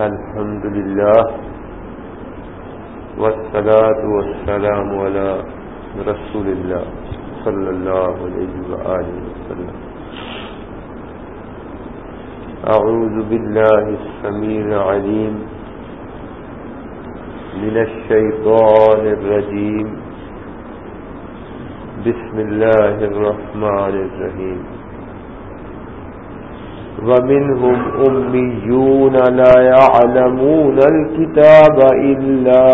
الحمد لله والصلاة والسلام على رسول الله صلى الله عليه وآله وسلم. أعوذ بالله السميع العليم من الشيطان الرجيم. بسم الله الرحمن الرحيم. ومنهم أميون لا يعلمون الكتاب إلا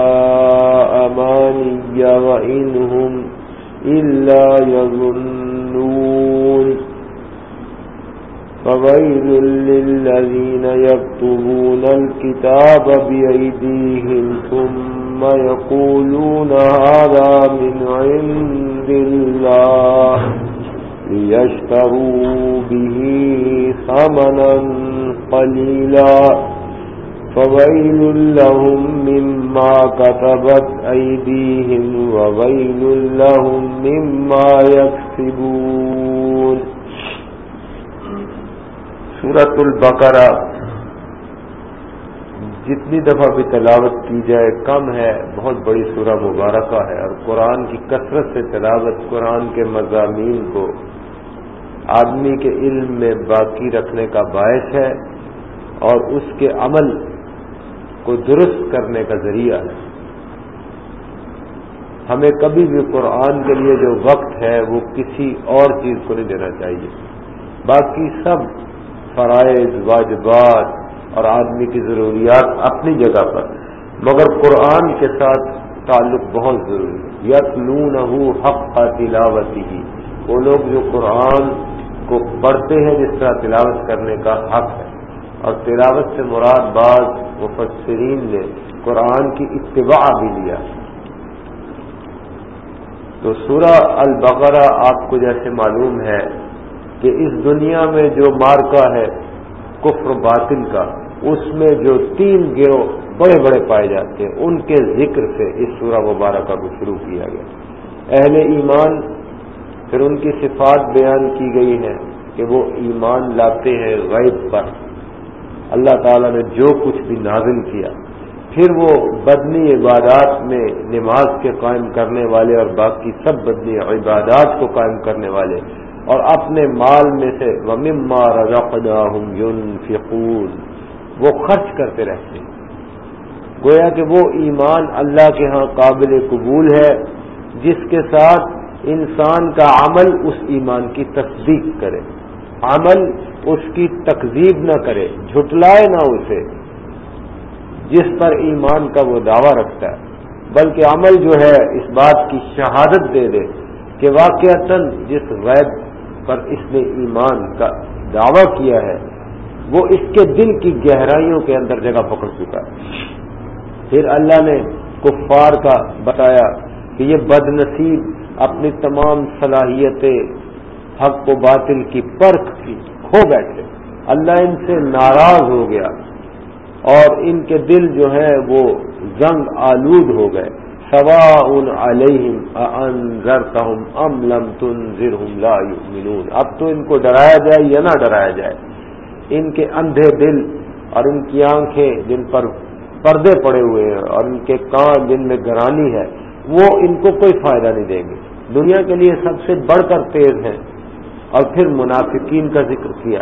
أماني وإنهم إلا يظنون فويل للذين يكتبون الكتاب بأيديهم ثم يقولون هذا من عند الله ليشتروا به ثمنا قليلا فويل لهم مما كتبت أيديهم وويل لهم مما يكسبون سورة البقرة جتنی دفعہ بھی تلاوت کی جائے کم ہے، بہت بڑی سورہ مبارکہ ہے اور قرآن کی کثرت سے تلاوت، قرآن کے مضامین کو آدمی کے علم میں باقی رکھنے کا باعث ہے اور اس کے عمل کو درست کرنے کا ذریعہ ہے۔ ہمیں کبھی بھی قرآن کے لیے جو وقت ہے وہ کسی اور چیز کو نہیں دینا چاہیے۔ باقی سب فرائض، واجبات اور آدمی کی ضروریات اپنی جگہ پر۔ مگر قرآن کے ساتھ تعلق بہت ضروری ہے۔ یت لون حق تلاوتی ہی وہ لوگ جو قرآن کو پڑھتے ہیں جس طرح تلاوت کرنے کا حق ہے۔ اور تلاوت سے مراد بعض مفسرین نے قرآن کی اتباع بھی لیا۔ تو سورہ البقرہ آپ کو جیسے معلوم ہے کہ اس دنیا میں جو مارکا ہے، کفر باطل کا، اس میں جو تین گروہ بڑے بڑے پائے جاتے ہیں، ان کے ذکر سے اس سورہ مبارکہ کو شروع کیا گیا۔ اہل ایمان پھر ان کی صفات بیان کی گئی ہے کہ وہ ایمان لاتے ہیں غیب پر۔ اللہ تعالیٰ نے جو کچھ بھی نازل کیا، پھر وہ بدنی عبادات میں نماز کے قائم کرنے والے اور باقی سب بدنی عبادات کو قائم کرنے والے۔ اور اپنے مال میں سے ومما رزقناہم ينفقون۔ وہ خرچ کرتے رہتے ہیں۔ گویا کہ وہ ایمان اللہ کے ہاں قابل قبول ہے، جس کے ساتھ انسان کا عمل اس ایمان کی تصدیق کرے۔ عمل اس کی تقزیب نہ کرے، جھٹلائے نہ اسے۔ جس پر ایمان کا وہ دعویٰ رکھتا ہے۔ بلکہ عمل جو ہے، اس بات کی شہادت دے دے کہ واقع جس غیب پر اس نے ایمان کا دعویٰ کیا ہے، وہ اس کے دل کی گہرائیوں کے اندر جگہ پکڑ چکا ہے۔ پھر اللہ نے کفار کا بتایا کہ یہ بد نصیب اپنی تمام صلاحیتیں حق و باطل کی پرکھ کی کھو بیٹھے۔ اللہ ان سے ناراض ہو گیا اور ان کے دل جو ہے وہ زنگ آلود ہو گئے۔ سوا ان علیہم ام لم لا یؤمنون۔ اب تو ان کو ڈرایا جائے یا نہ ڈرایا جائے، ان کے اندھے دل اور ان کی آنکھیں جن پر پردے پڑے ہوئے ہیں اور ان کے کان جن میں گرانی ہے، وہ ان کو کوئی فائدہ نہیں دیں گے۔ دنیا کے لیے سب سے بڑھ کر تیز ہیں اور پھر منافقین کا ذکر کیا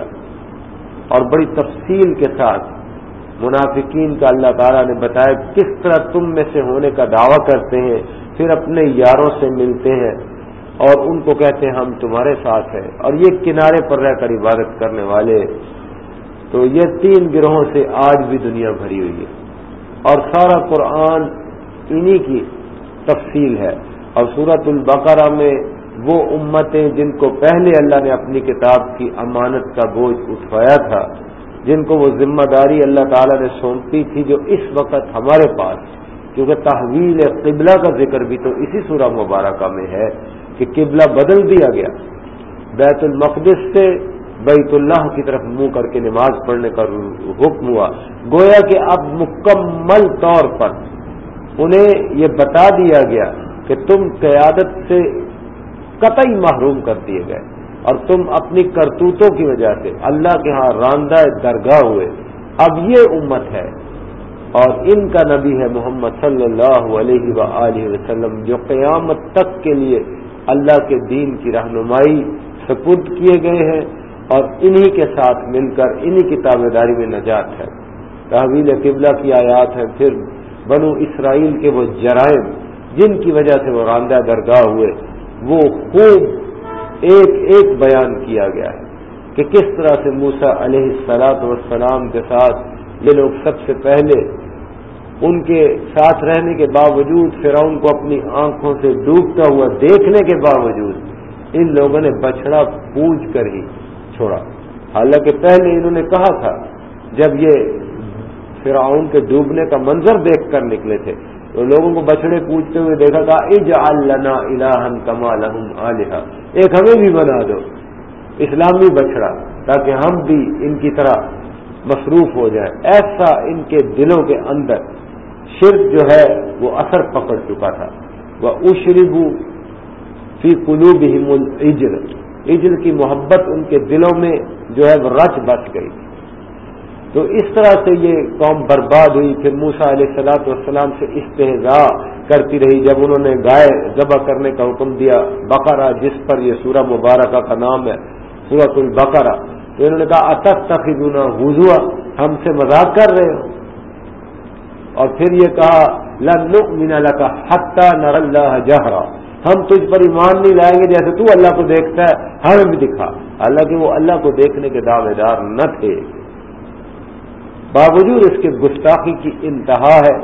اور بڑی تفصیل کے ساتھ منافقین کا اللہ تعالیٰ نے بتایا کس طرح تم میں سے ہونے کا دعویٰ کرتے ہیں، پھر اپنے یاروں سے ملتے ہیں اور ان کو کہتے ہیں، ہم تمہارے ساتھ ہیں۔ اور یہ کنارے پر رہ کر عبادت کرنے والے۔ تو یہ تین گروہوں سے آج بھی دنیا بھری ہوئی ہے۔ اور سارا قرآن انہی کی تفصیل ہے۔ اور سورت البقرہ میں وہ امتیں جن کو پہلے اللہ نے اپنی کتاب کی امانت کا بوجھ اٹھوایا تھا، جن کو وہ ذمہ داری اللہ تعالی نے سونپی تھی جو اس وقت ہمارے پاس، کیونکہ تحویل قبلہ کا ذکر بھی تو اسی سورہ مبارکہ میں ہے کہ قبلہ بدل دیا گیا۔ بیت المقدس سے بیت اللہ کی طرف منہ کر کے نماز پڑھنے کا حکم ہوا۔ گویا کہ اب مکمل طور پر انہیں یہ بتا دیا گیا کہ تم قیادت سے قطعی محروم کر دیے گئے اور تم اپنی کرتوتوں کی وجہ سے اللہ کے ہاں راندہ درگاہ ہوئے۔ اب یہ امت ہے اور ان کا نبی ہے محمد صلی اللہ علیہ و وسلم جو قیامت تک کے لیے اللہ کے دین کی رہنمائی سپرد کیے گئے ہیں اور انہی کے ساتھ مل کر انہی کی تابے داری میں نجات ہے۔ تحویل قبلہ کی آیات ہیں، پھر بنو اسرائیل کے وہ جرائم جن کی وجہ سے وہ راندہ درگاہ ہوئے، وہ خوب ایک ایک بیان کیا گیا ہے کہ کس طرح سے موسا علیہ السلاط وسلام کے ساتھ یہ لوگ سب سے پہلے ان کے ساتھ رہنے کے باوجود فرعون کو اپنی آنکھوں سے ڈوبتا ہوا دیکھنے کے باوجود ان لوگوں نے بچڑا پوج کر ہی چھوڑا۔ حالانکہ پہلے انہوں نے کہا تھا، جب یہ فرعون کے ڈوبنے کا منظر دیکھ کر نکلے تھے تو لوگوں کو بچڑے پوچھتے ہوئے دیکھا تھا اج الہن کما لہم علیہ ایک ہمیں بھی بنا دو۔ اسلامی بچڑا تاکہ ہم بھی ان کی طرح مصروف ہو جائے ایسا ان کے دلوں کے اندر شرک جو ہے، وہ اثر پکڑ چکا تھا۔ وہ اشربو فی قلوب اجل اجل کی محبت ان کے دلوں میں جو ہے، وہ رچ بچ گئی۔ تھی تو اس طرح سے یہ قوم برباد ہوئی، پھر موسا علیہ السلاۃ والسلام سے استحضاء کرتی رہی، جب انہوں نے گائے ذبح کرنے کا حکم دیا، بقرہ، جس پر یہ سورہ مبارکہ کا نام ہے سورت البقرہ، تو انہوں نے کہا اتک تخیدہ وضو ہم سے مذاق کر رہے ہو؟ اور پھر یہ کہا، لن کا حتہ نر اللہ جہرا، ہم تجھ پر ایمان نہیں لائیں گے جیسے تو اللہ کو دیکھتا ہے، ہمیں بھی دکھا. حالانکہ وہ اللہ کو دیکھنے کے دعوے دار نہ تھے۔ باوجود اس کے گستاخی کی انتہا ہے،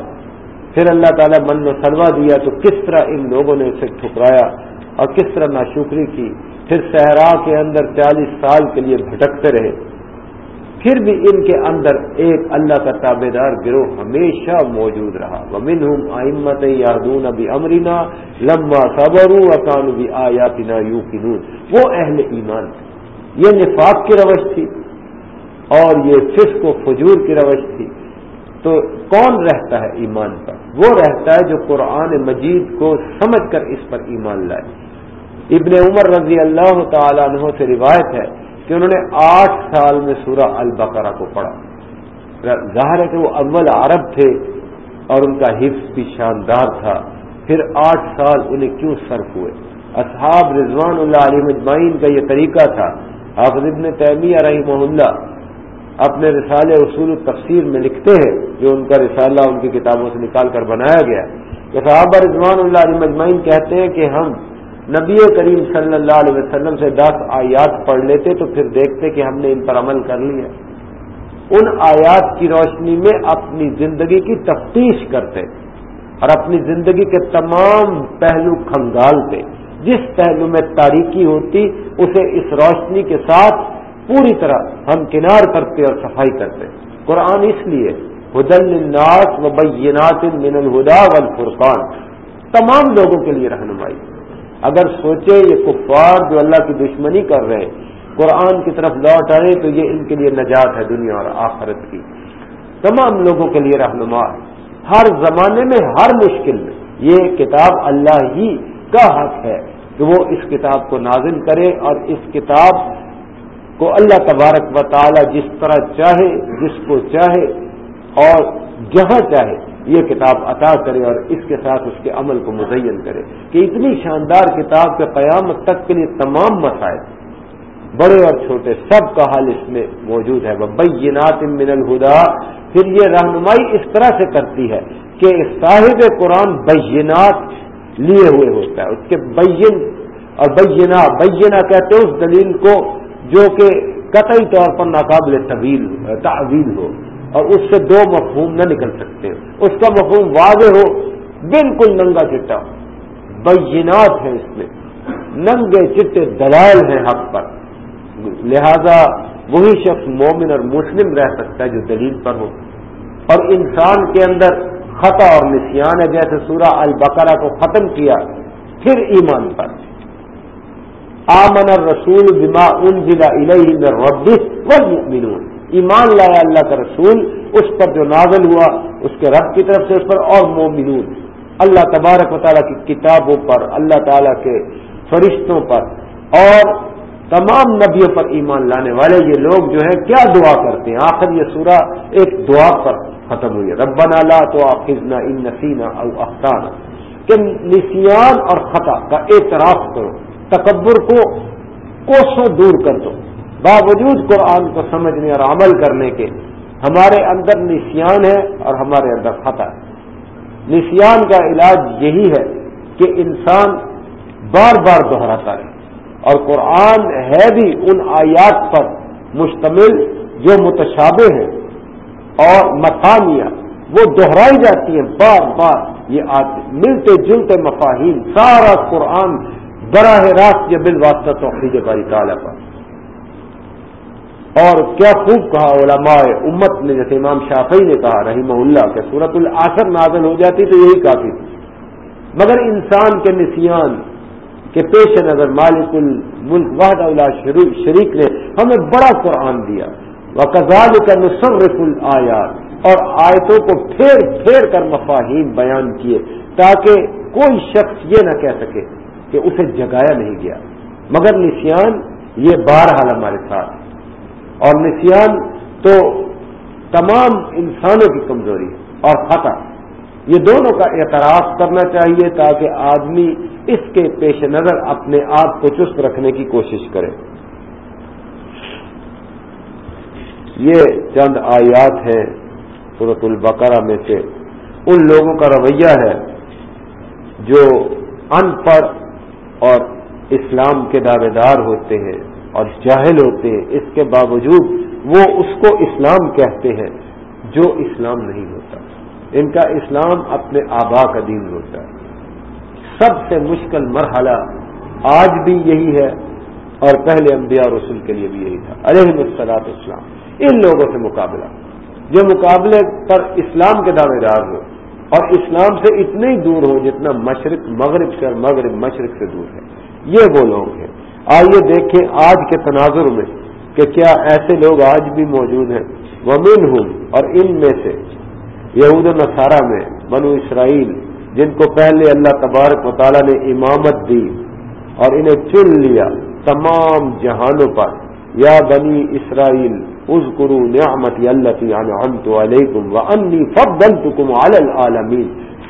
پھر اللہ تعالیٰ من و سلوا دیا تو کس طرح ان لوگوں نے اسے ٹھکرایا اور کس طرح ناشکری کی، پھر صحرا کے اندر چالیس سال کے لیے بھٹکتے رہے۔ پھر بھی ان کے اندر ایک اللہ کا تابے دار گروہ ہمیشہ موجود رہا۔ وہ من ہوں آئمت یادون ابھی امرینا لمبا صبر اکان بھی آیا یو وہ اہل ایمان یہ نفاق کی روش تھی۔ اور یہ فسق و فجور کی روش تھی۔ تو کون رہتا ہے ایمان پر؟ وہ رہتا ہے جو قرآن مجید کو سمجھ کر اس پر ایمان لائے۔ ابن عمر رضی اللہ تعالیٰ عنہ سے روایت ہے کہ انہوں نے آٹھ سال میں سورہ البقرہ کو پڑھا۔ ظاہر ہے کہ وہ اول عرب تھے اور ان کا حفظ بھی شاندار تھا۔ پھر آٹھ سال انہیں کیوں صرف ہوئے؟ اصحاب رضوان اللہ علیہ مجمعین کا یہ طریقہ تھا۔ حافظ ابن تیمیہ رحمہ اللہ اپنے رسالے اصول تفسیر میں لکھتے ہیں، جو ان کا رسالہ ان کی کتابوں سے نکال کر بنایا گیا۔ کہ صحابہ رضوان اللہ علیہ مجمعین کہتے ہیں کہ ہم نبی کریم صلی اللہ علیہ وسلم سے دس آیات پڑھ لیتے تو پھر دیکھتے کہ ہم نے ان پر عمل کر لیا۔ ان آیات کی روشنی میں اپنی زندگی کی تفتیش کرتے اور اپنی زندگی کے تمام پہلو کھنگالتے۔ جس پہلو میں تاریخی ہوتی، اسے اس روشنی کے ساتھ پوری طرح ہم کنار کرتے اور صفائی کرتے۔ قرآن اس لیے حدل الناس و بینات من الہدا والفرقان تمام لوگوں کے لیے رہنمائی۔ اگر سوچے یہ کفار جو اللہ کی دشمنی کر رہے ہیں، قرآن کی طرف لوٹ آئے تو یہ ان کے لیے نجات ہے دنیا اور آخرت کی۔ تمام لوگوں کے لیے رہنما۔ ہر زمانے میں، ہر مشکل میں۔ یہ کتاب اللہ ہی کا حق ہے کہ وہ اس کتاب کو نازل کرے اور اس کتاب کو اللہ تبارک و تعالی جس طرح چاہے، جس کو چاہے اور جہاں چاہے یہ کتاب عطا کرے اور اس کے ساتھ اس کے عمل کو مزین کرے کہ اتنی شاندار کتاب کے قیامت تک کے لیے تمام مسائل، بڑے اور چھوٹے، سب کا حال اس میں موجود ہے۔ وہ بینات من الہدا پھر یہ رہنمائی اس طرح سے کرتی ہے کہ صاحب قرآن بینات لیے ہوئے ہوتا ہے۔ اس کے بین اور بینا بینا کہتے اس دلیل کو جو کہ قطعی طور پر ناقابل طویل تعویل ہو اور اس سے دو مفہوم نہ نکل سکتے۔ اس کا مفہوم واضح ہو، بالکل ننگا چٹا۔ بینات ہے اس میں۔ ننگے چٹے دلائل ہیں حق پر۔ لہذا وہی شخص مومن اور مسلم رہ سکتا ہے جو دلیل پر ہو۔ اور انسان کے اندر خطا اور نسیان ہے، جیسے سورہ البقرہ کو ختم کیا، پھر ایمان پر۔ آمن الرسول بما انزل الیہ من ربه والمؤمنون. ایمان لایا اللہ کا رسول، اس پر جو نازل ہوا، اس کے رب کی طرف سے اس پر، اور مومنون. اللہ تبارک و تعالیٰ کی کتابوں پر، اللہ تعالیٰ کے فرشتوں پر، اور تمام نبیوں پر ایمان لانے والے یہ لوگ جو ہیں، کیا دعا کرتے ہیں؟ آخر یہ سورہ ایک دعا پر ختم ہوئی ہے. ربنا لا تو آخذنا ان نسینا او اختانہ کہ نسیان اور خطا کا اعتراف کرو. تکبر کو کوسوں دور کر دو۔ باوجود قرآن کو سمجھنے اور عمل کرنے کے ہمارے اندر نسیان ہے اور ہمارے اندر خطا ہے۔ نسیان کا علاج یہی ہے کہ انسان بار بار دہراتا رہے۔ اور قرآن ہے بھی ان آیات پر مشتمل جو متشابہ ہیں اور مفاہمیاں وہ دہرائی جاتی ہیں بار بار۔ یہ آتے، ملتے جلتے مفاہیم، سارا قرآن براہ راست یہ بل واسطہ توحید باری تعالیٰ پر۔ اور کیا خوب کہا علماء امت نے، جیسے امام شافی نے کہا، رحمہ اللہ، کہ صورت العصر نازل ہو جاتی تو یہی کافی۔ تھی مگر انسان کے نسیان کے پیش نظر مالک الملک وحد اللہ شریک نے ہمیں بڑا قرآن دیا۔ وہ کزال کا نصرف الآیات اور آیتوں کو پھیر پھیر کر مفاہیم بیان کیے تاکہ کوئی شخص یہ نہ کہہ سکے کہ اسے جگایا نہیں گیا۔ مگر نسیان یہ بار حال ہمارے ساتھ۔ اور نسیان تو تمام انسانوں کی کمزوری اور خطا۔ یہ دونوں کا اعتراف کرنا چاہیے تاکہ آدمی اس کے پیش نظر اپنے آپ کو چست رکھنے کی کوشش کرے۔ یہ چند آیات ہیں صورت البقرہ میں سے۔ ان لوگوں کا رویہ ہے جو ان پڑھ اور اسلام کے دعوے دار ہوتے ہیں اور جاہل ہوتے ہیں، اس کے باوجود وہ اس کو اسلام کہتے ہیں جو اسلام نہیں ہوتا۔ ان کا اسلام اپنے آبا کا دین ہوتا ہے۔ سب سے مشکل مرحلہ آج بھی یہی ہے اور پہلے انبیاء رسول کے لیے بھی یہی تھا۔ علیہ مسلاط اسلام ان لوگوں سے مقابلہ۔ جو مقابلے پر اسلام کے دعوے دار ہو اور اسلام سے اتنے ہی دور ہو جتنا مشرق، مغرب سے اور مغرب، مشرق سے دور ہے۔ یہ وہ لوگ ہیں۔ آئیے دیکھیں آج کے تناظر میں کہ کیا ایسے لوگ آج بھی موجود ہیں۔ ومن ہوں اور ان میں سے یہود نصارہ میں، بنو اسرائیل، جن کو پہلے اللہ تبارک مطالعہ نے امامت دی اور انہیں چن لیا تمام جہانوں پر۔ یا بنی اسرائیل از قرو نعمت اللہ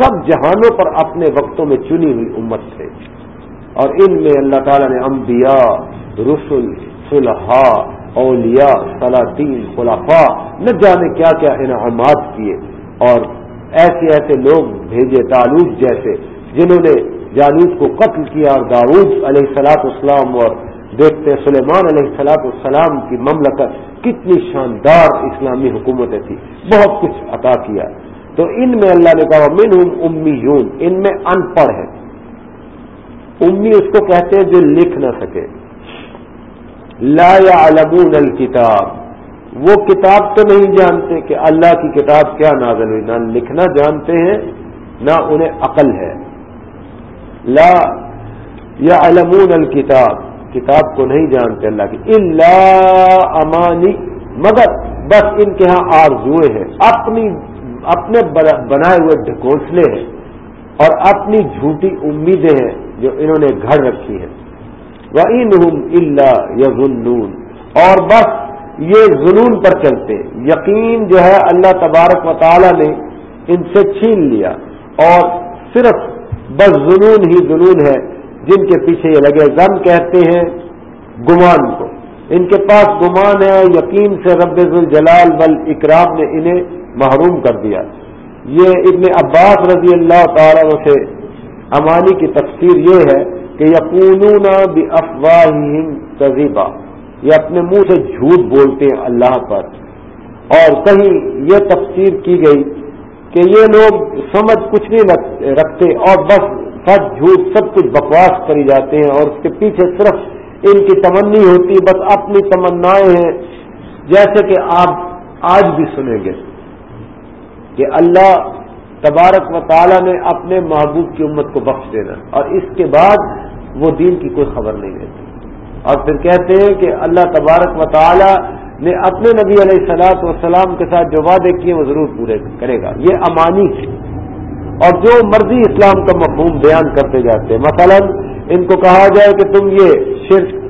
سب جہانوں پر اپنے وقتوں میں چنی ہوئی امت تھے۔ اور ان میں اللہ تعالیٰ نے انبیاء، رسل، صلحاء، اولیاء، سلاطین خلافا نہ جانے کیا کیا انعامات کیے۔ اور ایسے ایسے لوگ بھیجے تعلق جیسے، جنہوں نے جالوس کو قتل کیا اور داود علیہ السلاط اسلام اور دیکھتے سلیمان علیہ السلاط السلام کی مملکت کتنی شاندار اسلامی حکومتیں تھی بہت کچھ عطا کیا۔ تو ان میں اللہ نے کہا من ہوں امی ان میں ان پڑھ ہے۔ امی اس کو کہتے ہیں جو لکھ نہ سکے۔ لا علمون الکتاب۔ وہ کتاب تو نہیں جانتے کہ اللہ کی کتاب کیا نازل ہوئی۔ نہ لکھنا جانتے ہیں، نہ انہیں عقل ہے۔ لا یا علمون الکتاب۔ کتاب کو نہیں جانتے اللہ کی۔ اللہ امانی، مگر بس ان کے ہاں آرزوئے ہیں۔ اپنی، اپنے بنائے ہوئے ڈھکوسلے ہیں اور اپنی جھوٹی امیدیں ہیں جو انہوں نے گھر رکھی ہے وہ ان اللہ یا اور بس یہ ظلم پر چلتے یقین جو ہے اللہ تبارک و تعالی نے ان سے چھین لیا۔ اور صرف بس ظلم ہی ظلم ہے۔ جن کے پیچھے یہ لگے غم کہتے ہیں، گمان کو۔ ان کے پاس گمان ہے، یقین سے رب الجلال بل اکرام نے انہیں محروم کر دیا۔ یہ ابن عباس رضی اللہ تعالیٰ سے امانی کی تفسیر یہ ہے کہ یقون بھی افواہ تذیبہ یہ اپنے منہ سے جھوٹ بولتے ہیں اللہ پر۔ اور کہیں یہ تفسیر کی گئی کہ یہ لوگ سمجھ کچھ نہیں رکھتے اور بس سچ جھوٹ سب کچھ بکواس کری جاتے ہیں اور اس کے پیچھے صرف ان کی تمنی ہوتی بس اپنی تمنائیں ہیں۔ جیسے کہ آپ آج بھی سنیں گے کہ اللہ تبارک و تعالیٰ نے اپنے محبوب کی امت کو بخش دینا اور اس کے بعد وہ دین کی کوئی خبر نہیں لیتے اور پھر کہتے ہیں کہ اللہ تبارک و تعالیٰ نے اپنے نبی علیہ سلاط وسلام کے ساتھ جو وعدے کیے وہ ضرور پورے کرے گا۔ یہ امانی ہے۔ اور جو مرضی اسلام کا مفہوم بیان کرتے جاتے ہیں۔ مثلا ان کو کہا جائے کہ تم یہ شرک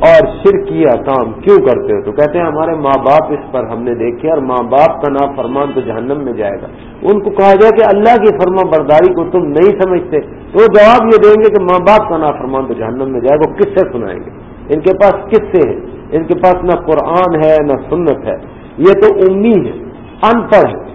اور شرکیہ کام کیوں کرتے ہو؟ تو کہتے ہیں ہمارے ماں باپ اس پر ہم نے دیکھے اور ماں باپ کا نام فرمان تو جہنم میں جائے گا۔ ان کو کہا جائے کہ اللہ کی فرما برداری کو تم نہیں سمجھتے۔ تو وہ جواب یہ دیں گے کہ ماں باپ کا نام فرمان تو جہنم میں جائے گا۔ کس سے سنائیں گے؟ ان کے پاس کس سے ہے؟ ان کے پاس نہ قرآن ہے، نہ سنت ہے۔ یہ تو امی ہے ان پڑھ ہے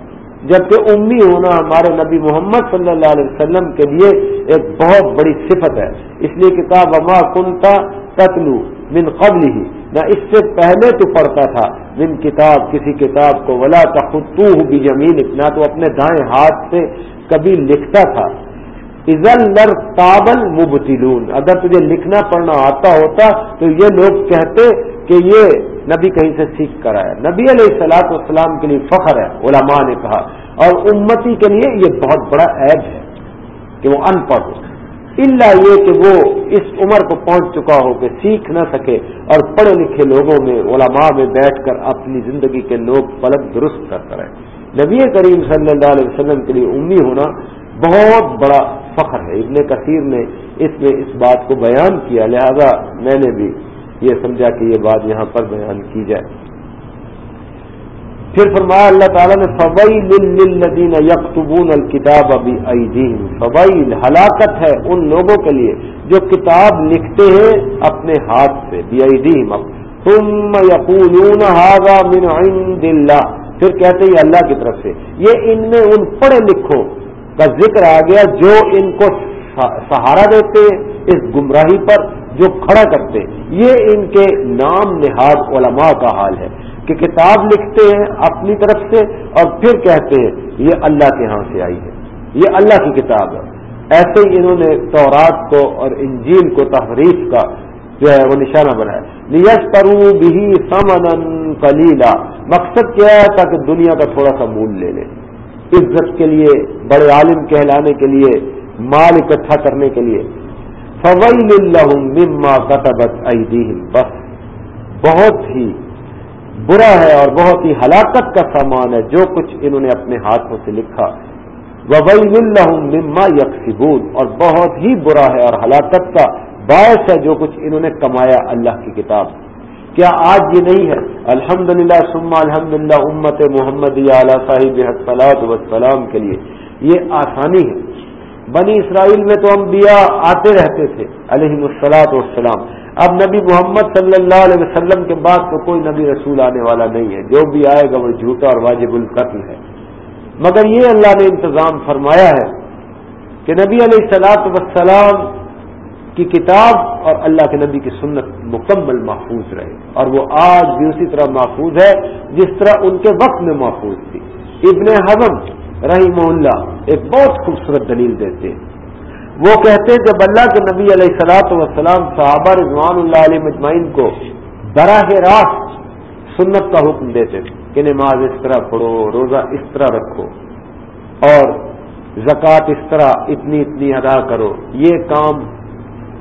جبکہ امی ہونا ہمارے نبی محمد صلی اللہ علیہ وسلم کے لیے ایک بہت بڑی صفت ہے۔ اس لیے کتاب اما کنتا تتلو من قبل ہی نہ اس سے پہلے تو پڑھتا تھا۔ من کتاب، کسی کتاب کو ولا تخطو بھی زمین اتنا تو اپنے دائیں ہاتھ سے کبھی لکھتا تھا۔ ازل تابل مبتلون اگر تجھے لکھنا پڑھنا آتا ہوتا تو یہ لوگ کہتے کہ یہ نبی کہیں سے سیکھ کر آیا۔ نبی علیہ السلاط والسلام کے لیے فخر ہے، علماء نے کہا۔ اور امتی کے لیے یہ بہت بڑا عیب ہے کہ وہ ان پڑھ ہو اللہ یہ کہ وہ اس عمر کو پہنچ چکا ہو کہ سیکھ نہ سکے اور پڑھے لکھے لوگوں میں، علماء میں بیٹھ کر اپنی زندگی کے لوگ پلک درست کرتا رہے۔ نبی کریم صلی اللہ علیہ وسلم کے لیے امی ہونا بہت بڑا فخر ہے۔ ابن کثیر نے اس میں اس بات کو بیان کیا، لہذا میں نے بھی یہ سمجھا کہ یہ بات یہاں پر بیان کی جائے۔ پھر فرمایا اللہ تعالیٰ نے فویل للذین یکتبون الکتاب ابھی ایدیہم فویل ہلاکت ہے ان لوگوں کے لیے جو کتاب لکھتے ہیں اپنے ہاتھ سے بی ایدیہم ثم یقولون هذا من عند اللہ پھر کہتے ہیں اللہ کی طرف سے، یہ ان میں ان پڑھے لکھوں کا ذکر آ گیا جو ان کو سہارا دیتے ہیں اس گمراہی پر۔ جو کھڑا کرتے یہ ان کے نام نہاد علماء کا حال ہے کہ کتاب لکھتے ہیں اپنی طرف سے اور پھر کہتے ہیں، یہ اللہ کے ہاں سے آئی ہے۔ یہ اللہ کی کتاب ہے۔ ایسے ہی انہوں نے تورات کو اور انجیل کو تحریف کا جو ہے وہ نشانہ بنایا۔ نیس پرو بھی سمن کلیلا مقصد کیا ہے تاکہ دنیا کا تھوڑا سا مول لے لے۔ عزت کے لیے، بڑے عالم کہلانے کے لیے، مال اکٹھا کرنے کے لیے۔ فویل مما کتبت بس، بہت ہی برا ہے اور بہت ہی ہلاکت کا سامان ہے جو کچھ انہوں نے اپنے ہاتھوں سے لکھا۔ وبئی الحم مما یکسبون اور بہت ہی برا ہے اور ہلاکت کا باعث ہے جو کچھ انہوں نے کمایا اللہ کی کتاب۔ کیا آج یہ نہیں ہے؟ الحمد للہ سما الحمد للہ امت محمد اعلیٰ صاحب صلاحت وسلام کے لیے۔ یہ آسانی ہے۔ بنی اسرائیل میں تو انبیاء آتے رہتے تھے علیہ السلاط والسلام۔ اب نبی محمد صلی اللہ علیہ وسلم کے بعد تو کوئی نبی رسول آنے والا نہیں ہے، جو بھی آئے گا وہ جھوٹا اور واجب القتل ہے۔ مگر یہ اللہ نے انتظام فرمایا ہے کہ نبی علیہ السلاط وسلام کی کتاب اور اللہ کے نبی کی سنت مکمل محفوظ رہے۔ اور وہ آج بھی اسی طرح محفوظ ہے جس طرح ان کے وقت میں محفوظ تھی۔ ابن حضم رحیم اللہ ایک بہت خوبصورت دلیل دیتے وہ کہتے ہیں، جب اللہ کے نبی علیہ السلاط وسلام صحابہ رضوان اللہ علیہ مجمعین کو براہ راست سنت کا حکم دیتے تھے کہ نماز اس طرح پڑھو، روزہ اس طرح رکھو اور زکوٰۃ اس طرح اتنی اتنی ادا کرو، یہ کام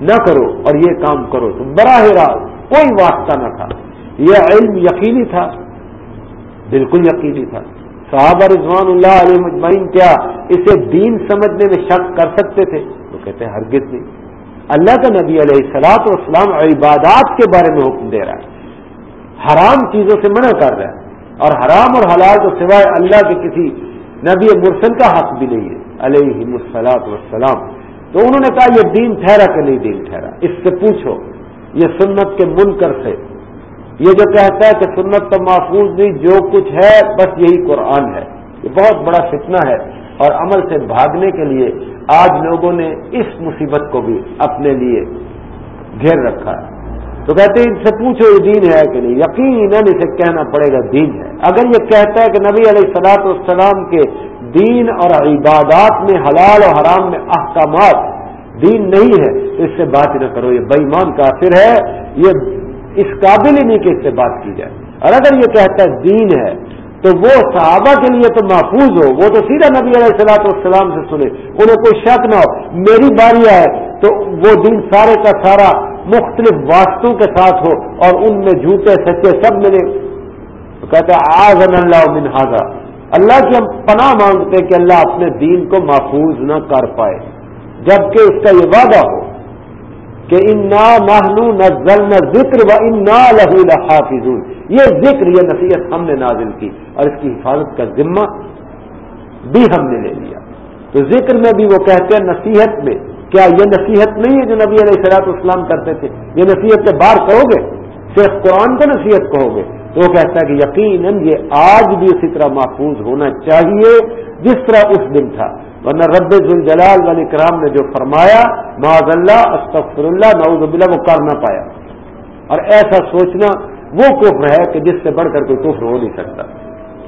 نہ کرو اور یہ کام کرو۔ تو براہ راست کوئی واسطہ نہ تھا۔ یہ علم یقینی تھا؟ بالکل یقینی تھا۔ صحابہ رضوان اللہ علیہ مجمعین کیا اسے دین سمجھنے میں شک کر سکتے تھے؟ تو کہتے ہیں ہرگز نہیں۔ اللہ کا نبی علیہ السلاط اسلام عبادات کے بارے میں حکم دے رہا ہے۔ حرام چیزوں سے منع کر رہا ہے۔ اور حرام اور حلال تو سوائے اللہ کے کسی نبی مرسل کا حق بھی نہیں ہے۔ علیہ السلاط وسلام تو انہوں نے کہا، یہ دین ٹھہرا کہ نہیں دین ٹھہرا؟ اس سے پوچھو، یہ سنت کے منکر سے یہ جو کہتا ہے کہ سنت تو محفوظ نہیں، جو کچھ ہے، بس یہی قرآن ہے۔ یہ بہت بڑا فتنہ ہے اور عمل سے بھاگنے کے لیے آج لوگوں نے اس مصیبت کو بھی اپنے لیے گھیر رکھا ہے۔ تو کہتے ہیں، ان سے پوچھو، یہ دین ہے کہ نہیں؟ یقیناً اسے کہنا پڑے گا، دین ہے۔ اگر یہ کہتا ہے کہ نبی علیہ السلاط والسلام کے دین اور عبادات میں حلال اور حرام میں احکامات دین نہیں ہے تو اس سے بات نہ کرو، یہ بےمان کافر ہے۔ یہ اس قابل ہی نہیں کہ اس سے بات کی جائے۔ اور اگر یہ کہتا ہے دین ہے، تو وہ صحابہ کے لیے تو محفوظ ہو۔ وہ تو سیدھا نبی علیہ السلاط والسلام سے سنے۔ انہیں کوئی شک نہ ہو۔ میری باری آئے تو وہ دین سارے کا سارا مختلف واسطوں کے ساتھ ہو اور ان میں جھوٹے، سچے سب ملے۔ تو کہتے آز اللہ منہذا اللہ کی ہم پناہ مانگتے کہ اللہ اپنے دین کو محفوظ نہ کر پائے۔ جبکہ اس کا یہ وعدہ ہو کہ انا نہنو نزل نہ ذکر و انا لہو لحافظ یہ ذکر، یہ نصیحت ہم نے نازل کی اور اس کی حفاظت کا ذمہ بھی ہم نے لے لیا۔ تو ذکر میں بھی وہ کہتے ہیں نصیحت میں۔ کیا یہ نصیحت نہیں ہے جو نبی علیہ السلاط اسلام کرتے تھے؟ یہ نصیحت سے باہر کہو گے؟ صرف قرآن کو نصیحت کہو گے؟ تو وہ کہتا ہے کہ یقیناً یہ آج بھی اسی طرح محفوظ ہونا چاہیے جس طرح اس دن تھا۔ ورنہ رب الجلال ولی کرام نے جو فرمایا معذ اللہ استغفر اللہ نعوذ باللہ وہ کر نہ پایا۔ اور ایسا سوچنا وہ کفر ہے کہ جس سے بڑھ کر کوئی کفر ہو نہیں سکتا۔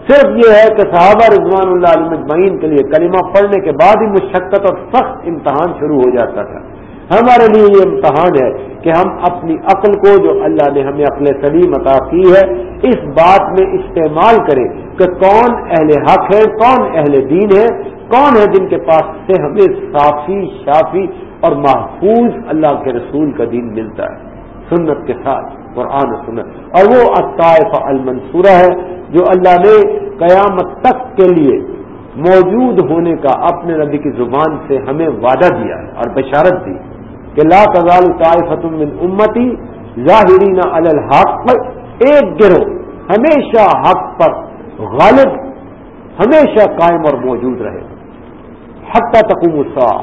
صرف یہ ہے کہ صحابہ رضوان اللہ علیہ مجمعین کے لیے کلمہ پڑھنے کے بعد ہی مشقت اور سخت امتحان شروع ہو جاتا تھا۔ ہمارے لیے یہ امتحان ہے کہ ہم اپنی عقل کو جو اللہ نے ہمیں عقل سلیم عطا کی ہے، اس بات میں استعمال کریں کہ کون اہل حق ہے، کون اہل دین ہے، کون ہے جن کے پاس سے ہمیں صافی، شافی اور محفوظ اللہ کے رسول کا دین ملتا ہے۔ سنت کے ساتھ، قرآن و سنت۔ اور وہ اطائف المنصورہ ہے جو اللہ نے قیامت تک کے لیے موجود ہونے کا اپنے نبی کی زبان سے ہمیں وعدہ دیا ہے اور بشارت دی۔ کہ لا تزال طائفت من امتی ظاہرین الحق پر ایک گروہ ہمیشہ حق پر غالب، ہمیشہ قائم اور موجود رہے۔ حق تقوم الصاع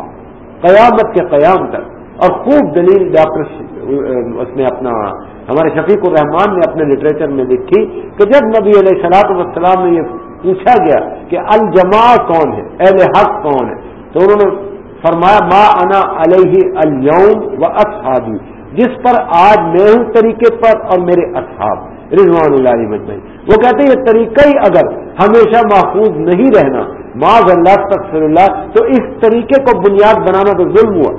قیامت کے قیام تک۔ اور خوب دلیل ڈاکٹر اس نے اپنا، ہمارے شفیق الرحمان نے اپنے لٹریچر میں لکھی کہ جب نبی علیہ سلاط والسلام میں یہ پوچھا گیا کہ الجما کون ہے، اہل حق کون ہے، تو انہوں نے فرمایا، ما انا علیہ الوم و اصحابی. جس پر آج میں ہوں طریقے پر اور میرے اصحاب رضوان اللہ علیہ مجمعی وہ کہتے ہیں، یہ طریقہ ہی اگر ہمیشہ محفوظ نہیں رہنا معذ اللہ تقصر اللہ، تو اس طریقے کو بنیاد بنانا تو ظلم ہوا۔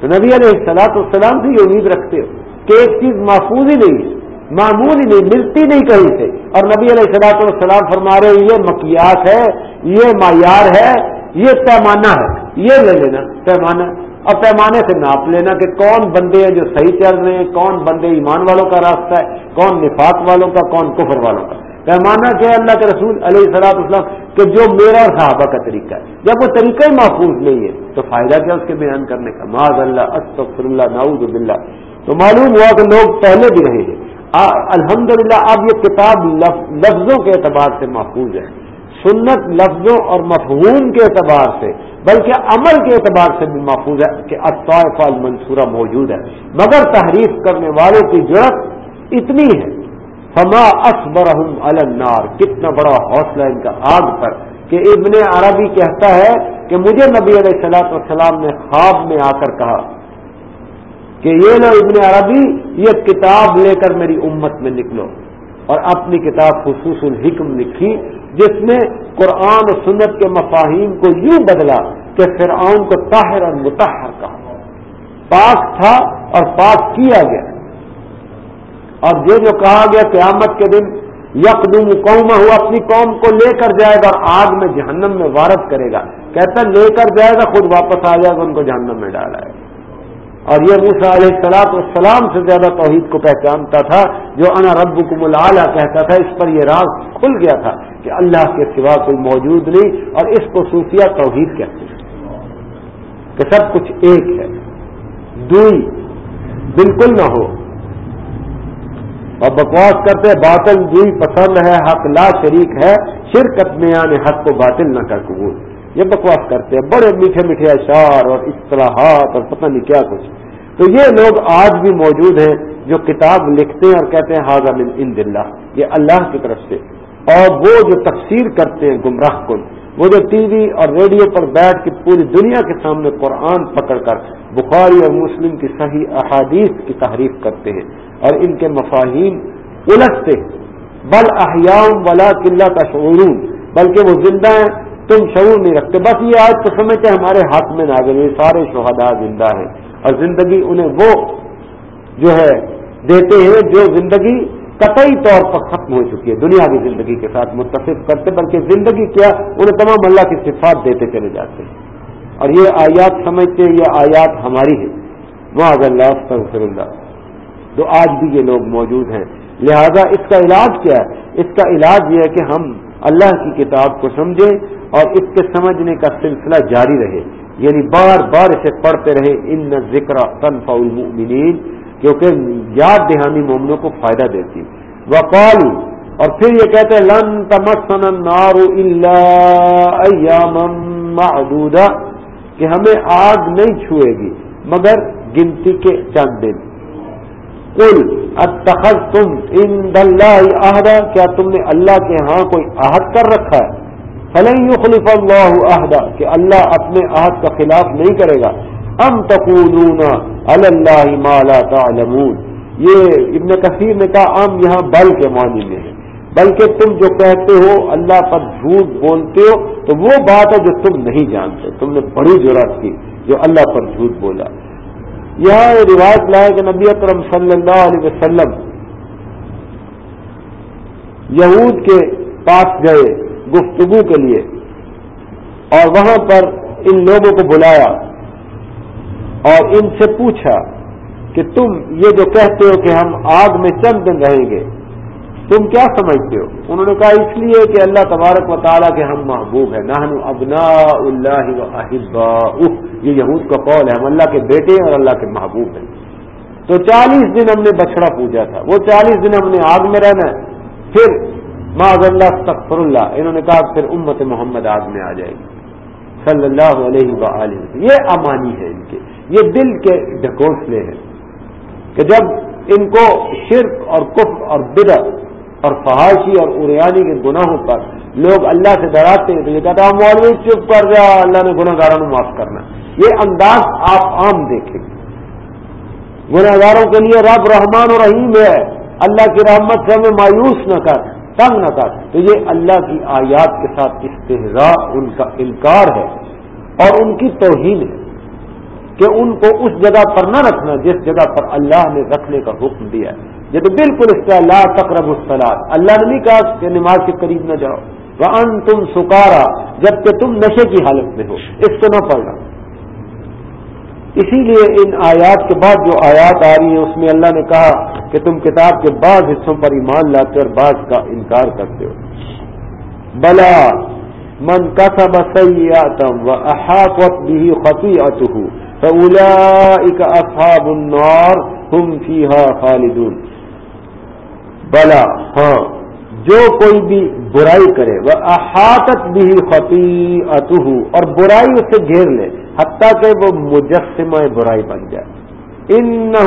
تو نبی علیہ السلاط والسلام سے یہ امید رکھتے ہو کہ ایک چیز محفوظ ہی نہیں معمول ہی نہیں، ملتی نہیں کہیں سے۔ اور نبی علیہ السلاط والسلام فرما رہے یہ مکیات ہے، یہ معیار ہے یہ پیمانہ ہے، یہ لے لینا، پیمانہ۔ اور پیمانے سے ناپ لینا کہ کون بندے ہیں جو صحیح چل رہے ہیں، کون بندے ایمان والوں کا راستہ ہے، کون نفاق والوں کا، کون کفر والوں کا۔ پیمانہ کیا ہے؟ اللہ کے رسول علیہ السلاط اسلام کہ جو میرا اور صحابہ کا طریقہ ہے۔ جب وہ طریقہ ہی محفوظ نہیں ہے، تو فائدہ کیا اس کے بیان کرنے کا؟ معاذ اللہ استغفر اللہ نعوذ باللہ۔ تو معلوم ہوا کہ لوگ پہلے بھی رہے ہیں۔ الحمدللہ، اب یہ کتاب لفظوں کے اعتبار سے محفوظ ہے۔ سنت لفظوں اور مفہوم کے اعتبار سے، بلکہ عمل کے اعتبار سے بھی محفوظ ہے کہ اطائف المنصورہ موجود ہے۔ مگر تحریف کرنے والوں کی ضرورت اتنی ہے۔ فما اصبرحم النار۔ کتنا بڑا حوصلہ ان کا آگ پر کہ ابن عربی کہتا ہے کہ مجھے نبی علیہ السلاط والسلام نے خواب میں آ کر کہا کہ یہ لو ابن عربی، یہ کتاب لے کر میری امت میں نکلو۔ اور اپنی کتاب خصوص الحکم لکھی، جس میں قرآن و سنت کے مفاہیم کو یوں بدلا کہ فرعون کو طاہر اور متحر کہا۔ پاک تھا اور پاک کیا گیا۔ اور یہ جو کہا گیا، قیامت کے دن یکدم قوم ہوا اپنی قوم کو لے کر جائے گا اور آگ میں جہنم میں وارد کرے گا۔ کہتا لے کر جائے گا، خود واپس آ جائے گا، ان کو جہنم میں ڈالا ہے۔ اور یہ موسا علیہ السلاط والسلام سے زیادہ توحید کو پہچانتا تھا، جو انا رب کو کہتا تھا، اس پر یہ راز کھل گیا تھا کہ اللہ کے سوا کوئی موجود نہیں اور اس کو صوفیہ توحید کہتے ہیں کہ سب کچھ ایک ہے، دوئی بالکل نہ ہو۔ اور بکواس کرتے باطل دوئی پسند ہے، حق لا شریک ہے، شرکت میں یعنی حق کو باطل نہ کر قبول۔ یہ بکواس کرتے ہیں، بڑے میٹھے میٹھے اشعار اور اصطلاحات اور پتہ نہیں کیا کچھ۔ تو یہ لوگ آج بھی موجود ہیں جو کتاب لکھتے ہیں اور کہتے ہیں حاضر ان دلہ یہ اللہ کی طرف سے۔ اور وہ جو تفسیر کرتے ہیں گمراہ کن، وہ جو ٹی وی اور ریڈیو پر بیٹھ کے پوری دنیا کے سامنے قرآن پکڑ کر بخاری اور مسلم کی صحیح احادیث کی تحریف کرتے ہیں اور ان کے مفاہیم الجھتے بل احیام ولا قلعہ کا شعرون بلکہ وہ زندہ ہیں تم شعور نہیں رکھتے۔ بس یہ آج تو سمجھتے ہمارے ہاتھ میں نہ گئے سارے شہدا زندہ ہیں۔ اور زندگی انہیں وہ جو ہے دیتے ہیں جو زندگی قطعی طور پر ختم ہو چکی ہے۔ دنیا کی زندگی کے ساتھ متفق کرتے، بلکہ زندگی کیا؟ انہیں تمام اللہ کی صفات دیتے چلے جاتے ہیں۔ اور یہ آیات سمجھتے ہیں، یہ آیات ہماری ہے معذ اللہ اللہ۔ تو آج بھی یہ لوگ موجود ہیں۔ لہذا اس کا علاج کیا ہے؟ اس کا علاج یہ ہے کہ ہم اللہ کی کتاب کو سمجھیں اور اس کے سمجھنے کا سلسلہ جاری رہے۔ یعنی بار بار اسے پڑھتے رہے، ان ذکر تنفع المؤمنین کیونکہ یاد دہانی مومنوں کو فائدہ دیتی۔ وقالو اور پھر یہ کہتے ہیں، لن تمسن النار الا ایاما معدودہ کہ ہمیں آگ نہیں چھوئے گی، مگر گنتی کے چند دن۔ کل اتخذ تم ان اللہ عہدہ، کیا تم نے اللہ کے ہاں کوئی عہد کر رکھا ہے؟ فلن يخلف اللہ عہدہ، کہ اللہ اپنے عہد کا خلاف نہیں کرے گا۔ ام تقولون علی اللہ ما لا تعلمون۔ یہ ابن کثیر نے کہا، ام یہاں بل کے معنی میں ہے۔ بلکہ تم جو کہتے ہو، اللہ پر جھوٹ بولتے ہو، تو وہ بات ہے جو تم نہیں جانتے۔ تم نے بڑی ضرورت کی جو اللہ پر جھوٹ بولا۔ یہ روایت لائے کہ نبی اکرم صلی اللہ علیہ وسلم یہود کے پاس گئے گفتگو کے لیے اور وہاں پر ان لوگوں کو بلایا اور ان سے پوچھا کہ تم یہ جو کہتے ہو کہ ہم آگ میں چند دن رہیں گے، تم کیا سمجھتے ہو؟ انہوں نے کہا، اس لیے کہ اللہ تبارک و تعالیٰ کے ہم محبوب ہیں۔ نہن ابنا اللہ و احبا یہ یہود کا قول ہے، ہم اللہ کے بیٹے اور اللہ کے محبوب ہیں۔ تو چالیس دن ہم نے بچڑا پوجا تھا۔ وہ چالیس دن ہم نے آگ میں رہنا ہے۔ پھر معذ اللہ تخر اللہ، انہوں نے کہا پھر امت محمد آگ میں آ جائے گی۔ صلی اللہ علیہ و یہ امانی ہے ان کے۔ یہ دل کے ڈھکوسلے ہیں۔ کہ جب ان کو شرک اور کف اور بدر اور فحاشی اور اریانی کے گناہوں پر لوگ اللہ سے ڈراتے ہیں تو یہ کہتا ہے مولوی، چپ کر جا، اللہ نے گناہ گاروں معاف کرنا یہ انداز آپ عام دیکھیں۔ گناہ گاروں کے لیے رب رحمان و رحیم ہے۔ اللہ کی رحمت سے ہمیں مایوس نہ کر، تنگ نہ کر۔ تو یہ اللہ کی آیات کے ساتھ استحضاء ان کا انکار ہے اور ان کی توہین ہے کہ ان کو اس جگہ پر نہ رکھنا جس جگہ پر اللہ نے رکھنے کا حکم دیا ہے۔ یہ تو بالکل اس کا اللہ تقرب السلاد اللہ نے نہیں کہا کہ نماز کے قریب نہ جاؤ۔ ان تم سکارا جبکہ تم نشے کی حالت میں ہو۔ اس سے نہ پڑھنا۔ اسی لیے ان آیات کے بعد جو آیات آ رہی ہیں، اس میں اللہ نے کہا کہ تم کتاب کے بعض حصوں پر ایمان لاتے اور بعض کا انکار کرتے ہو۔ بلا من کا سب سیاتم و احاطت بھی خطی فاولئک اصحاب النار هم خالدون۔ بلا ہاں جو کوئی بھی برائی کرے، وہ احاطت بھی خطی اور برائی اسے گھیر لے، حتیٰ کہ وہ مجسمہ برائی بن جائے۔ ان نہ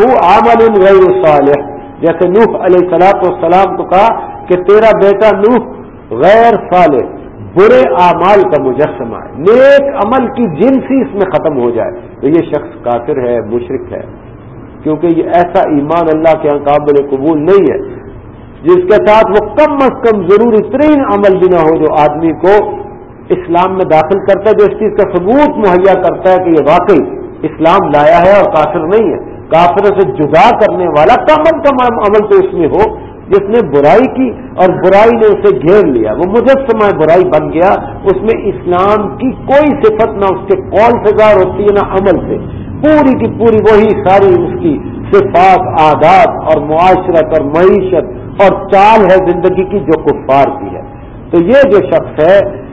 غیر صالح۔ جیسے نوح علیہ سلاط والسلام کو کہا کہ تیرا بیٹا نوح غیر صالح، برے اعمال کا مجسمہ ہے۔ نیک عمل کی جنسی اس میں ختم ہو جائے۔ تو یہ شخص کافر ہے مشرق ہے۔ کیونکہ یہ ایسا ایمان اللہ کے ہاں قابل قبول نہیں ہے۔ جس کے ساتھ وہ کم از کم ضروری ترین عمل بھی نہ ہو جو آدمی کو اسلام میں داخل کرتا ہے، جو اس چیز کا ثبوت، مہیا کرتا ہے کہ یہ واقعی اسلام لایا ہے اور کافر نہیں ہے۔ کافروں سے جدا کرنے والا کم از کم عمل تو اس میں ہو، جس نے برائی کی اور برائی نے اسے گھیر لیا۔ وہ مجسمہ برائی بن گیا۔ اس میں اسلام کی کوئی صفت نہ اس کے قول سے گار ہوتی ہے، نہ عمل سے۔ پوری کی پوری وہی ساری اس کی صفات عادات اور معاشرت اور معیشت اور چال ہے زندگی کی جو کفار کی ہے۔ تو یہ جو شخص ہے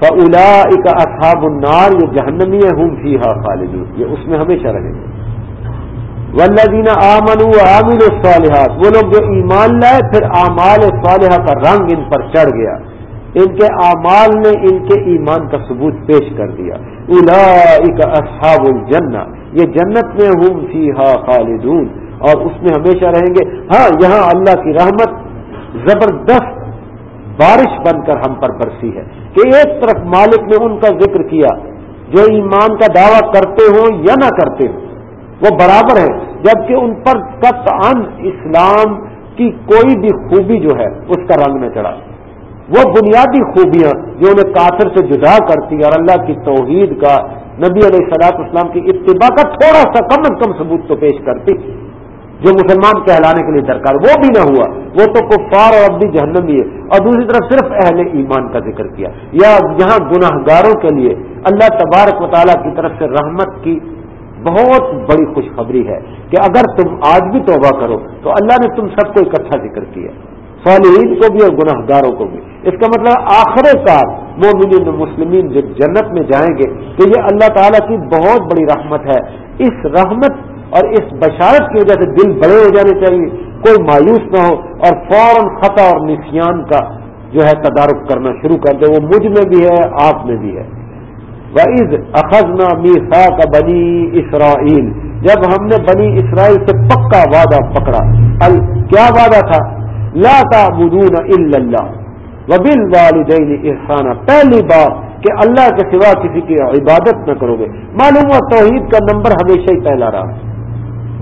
فلا اک اصحاب النار، یہ جہنمی ہوں فی ہا خالد یہ اس میں ہمیشہ رہیں گے۔ ولدین آمن عامل الصالحات، وہ لوگ جو ایمان لائے، پھر اعمال صالحہ کا رنگ ان پر چڑھ گیا۔ ان کے اعمال نے ان کے ایمان کا ثبوت پیش کر دیا۔ الا اصحاب الجنہ یہ جنت میں ہوں فی ہا خالدون۔ اور اس میں ہمیشہ رہیں گے۔ ہاں یہاں اللہ کی رحمت زبردست بارش بن کر ہم پر برسی ہے کہ ایک طرف مالک نے ان کا ذکر کیا، جو ایمان کا دعویٰ کرتے ہوں یا نہ کرتے ہوں، وہ برابر ہے جبکہ ان پر ان اسلام کی کوئی بھی خوبی جو ہے، اس کا رنگ نہ چڑھا۔ وہ بنیادی خوبیاں جو انہیں کافر سے جدا کرتی اور اللہ کی توحید کا نبی علیہ السلاط اسلام کی اتباع کا تھوڑا سا کم از کم ثبوت تو پیش کرتی۔ جو مسلمان کہلانے کے لیے درکار وہ بھی نہ ہوا۔ وہ تو کفار اور اب بھی جہنم ہے۔ اور دوسری طرف صرف اہل ایمان کا ذکر کیا۔ یا یہاں گناہ گاروں کے لیے اللہ تبارک و تعالیٰ کی طرف سے رحمت کی بہت بڑی خوشخبری ہے کہ اگر تم آج بھی توبہ کرو، تو اللہ نے تم سب کو اکٹھا ذکر کیا۔ صالحین کو بھی اور گناہ گاروں کو بھی۔ اس کا مطلب آخر کار مومنین مسلمین جب جنت میں جائیں گے، تو یہ اللہ تعالیٰ کی بہت بڑی رحمت ہے۔ اس رحمت اور اس بشارت کی وجہ سے دل بڑے ہو جانے چاہیے، کوئی مایوس نہ ہو اور فوراً خطا اور نسیان کا جو ہے تدارک کرنا شروع کر دے، وہ مجھ میں بھی ہے، آپ میں بھی ہے۔ وز اخذنا میسا کا بنی اسرائیل جب ہم نے بنی اسرائیل سے پکا وعدہ پکڑا۔ ال، کیا وعدہ تھا؟ لا تعبدون الا اللہ وبل والدین احسانہ پہلی بار کہ اللہ کے سوا کسی کی عبادت نہ کرو گے۔ معلوم ہوا توحید کا نمبر ہمیشہ ہی پہلا رہا۔